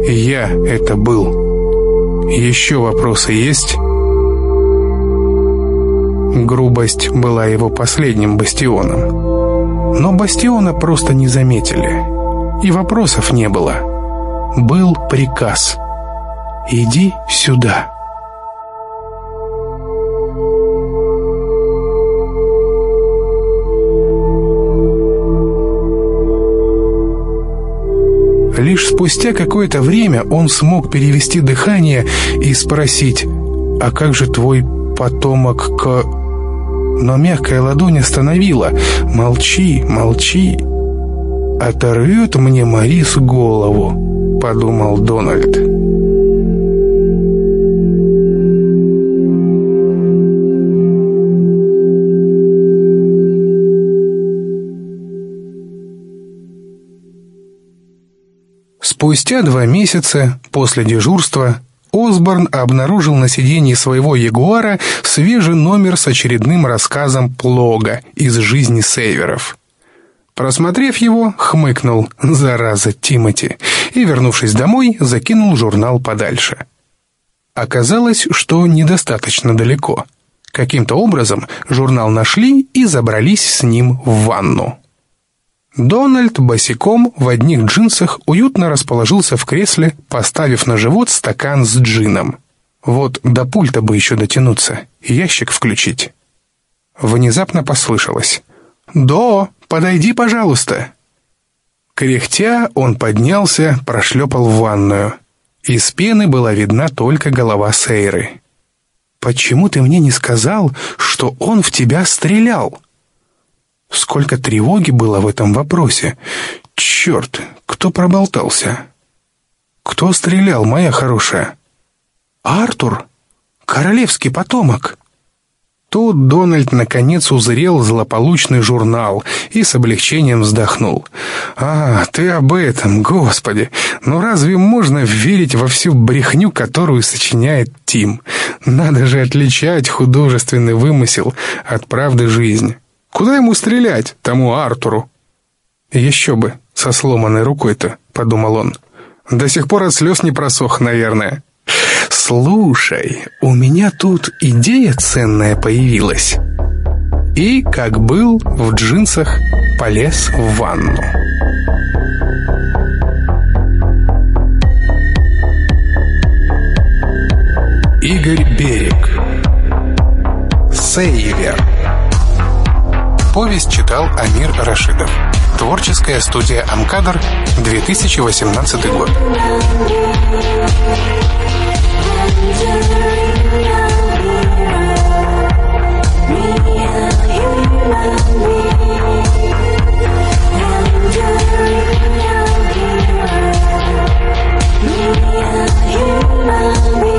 я это был. Еще вопросы есть?» Грубость была его последним бастионом. Но бастиона просто не заметили. И вопросов не было. Был приказ. «Иди сюда». Лишь спустя какое-то время он смог перевести дыхание и спросить, «А как же твой потомок к...» Но мягкая ладонь остановила. «Молчи, молчи!» «Оторвет мне Марис голову», — подумал Дональд. Спустя два месяца после дежурства Осборн обнаружил на сиденье своего Ягуара свежий номер с очередным рассказом Плога из жизни Сейверов. Просмотрев его, хмыкнул «Зараза, Тимати!» и, вернувшись домой, закинул журнал подальше. Оказалось, что недостаточно далеко. Каким-то образом журнал нашли и забрались с ним в ванну. Дональд босиком в одних джинсах уютно расположился в кресле, поставив на живот стакан с джином. Вот до пульта бы еще дотянуться, ящик включить. Внезапно послышалось. «До, подойди, пожалуйста!» Кряхтя, он поднялся, прошлепал в ванную. Из пены была видна только голова Сейры. «Почему ты мне не сказал, что он в тебя стрелял?» Сколько тревоги было в этом вопросе. Черт, кто проболтался? Кто стрелял, моя хорошая? Артур, королевский потомок. Тут Дональд наконец узрел злополучный журнал и с облегчением вздохнул. «А, ты об этом, господи! Ну разве можно верить во всю брехню, которую сочиняет Тим? Надо же отличать художественный вымысел от правды жизни». Куда ему стрелять, тому Артуру? Еще бы, со сломанной рукой-то, подумал он. До сих пор от слез не просох, наверное. Слушай, у меня тут идея ценная появилась. И, как был, в джинсах полез в ванну. Игорь Берег Сейвер Повесть читал Амир Рашидов. Творческая студия «Амкадр», 2018 год. Yeah.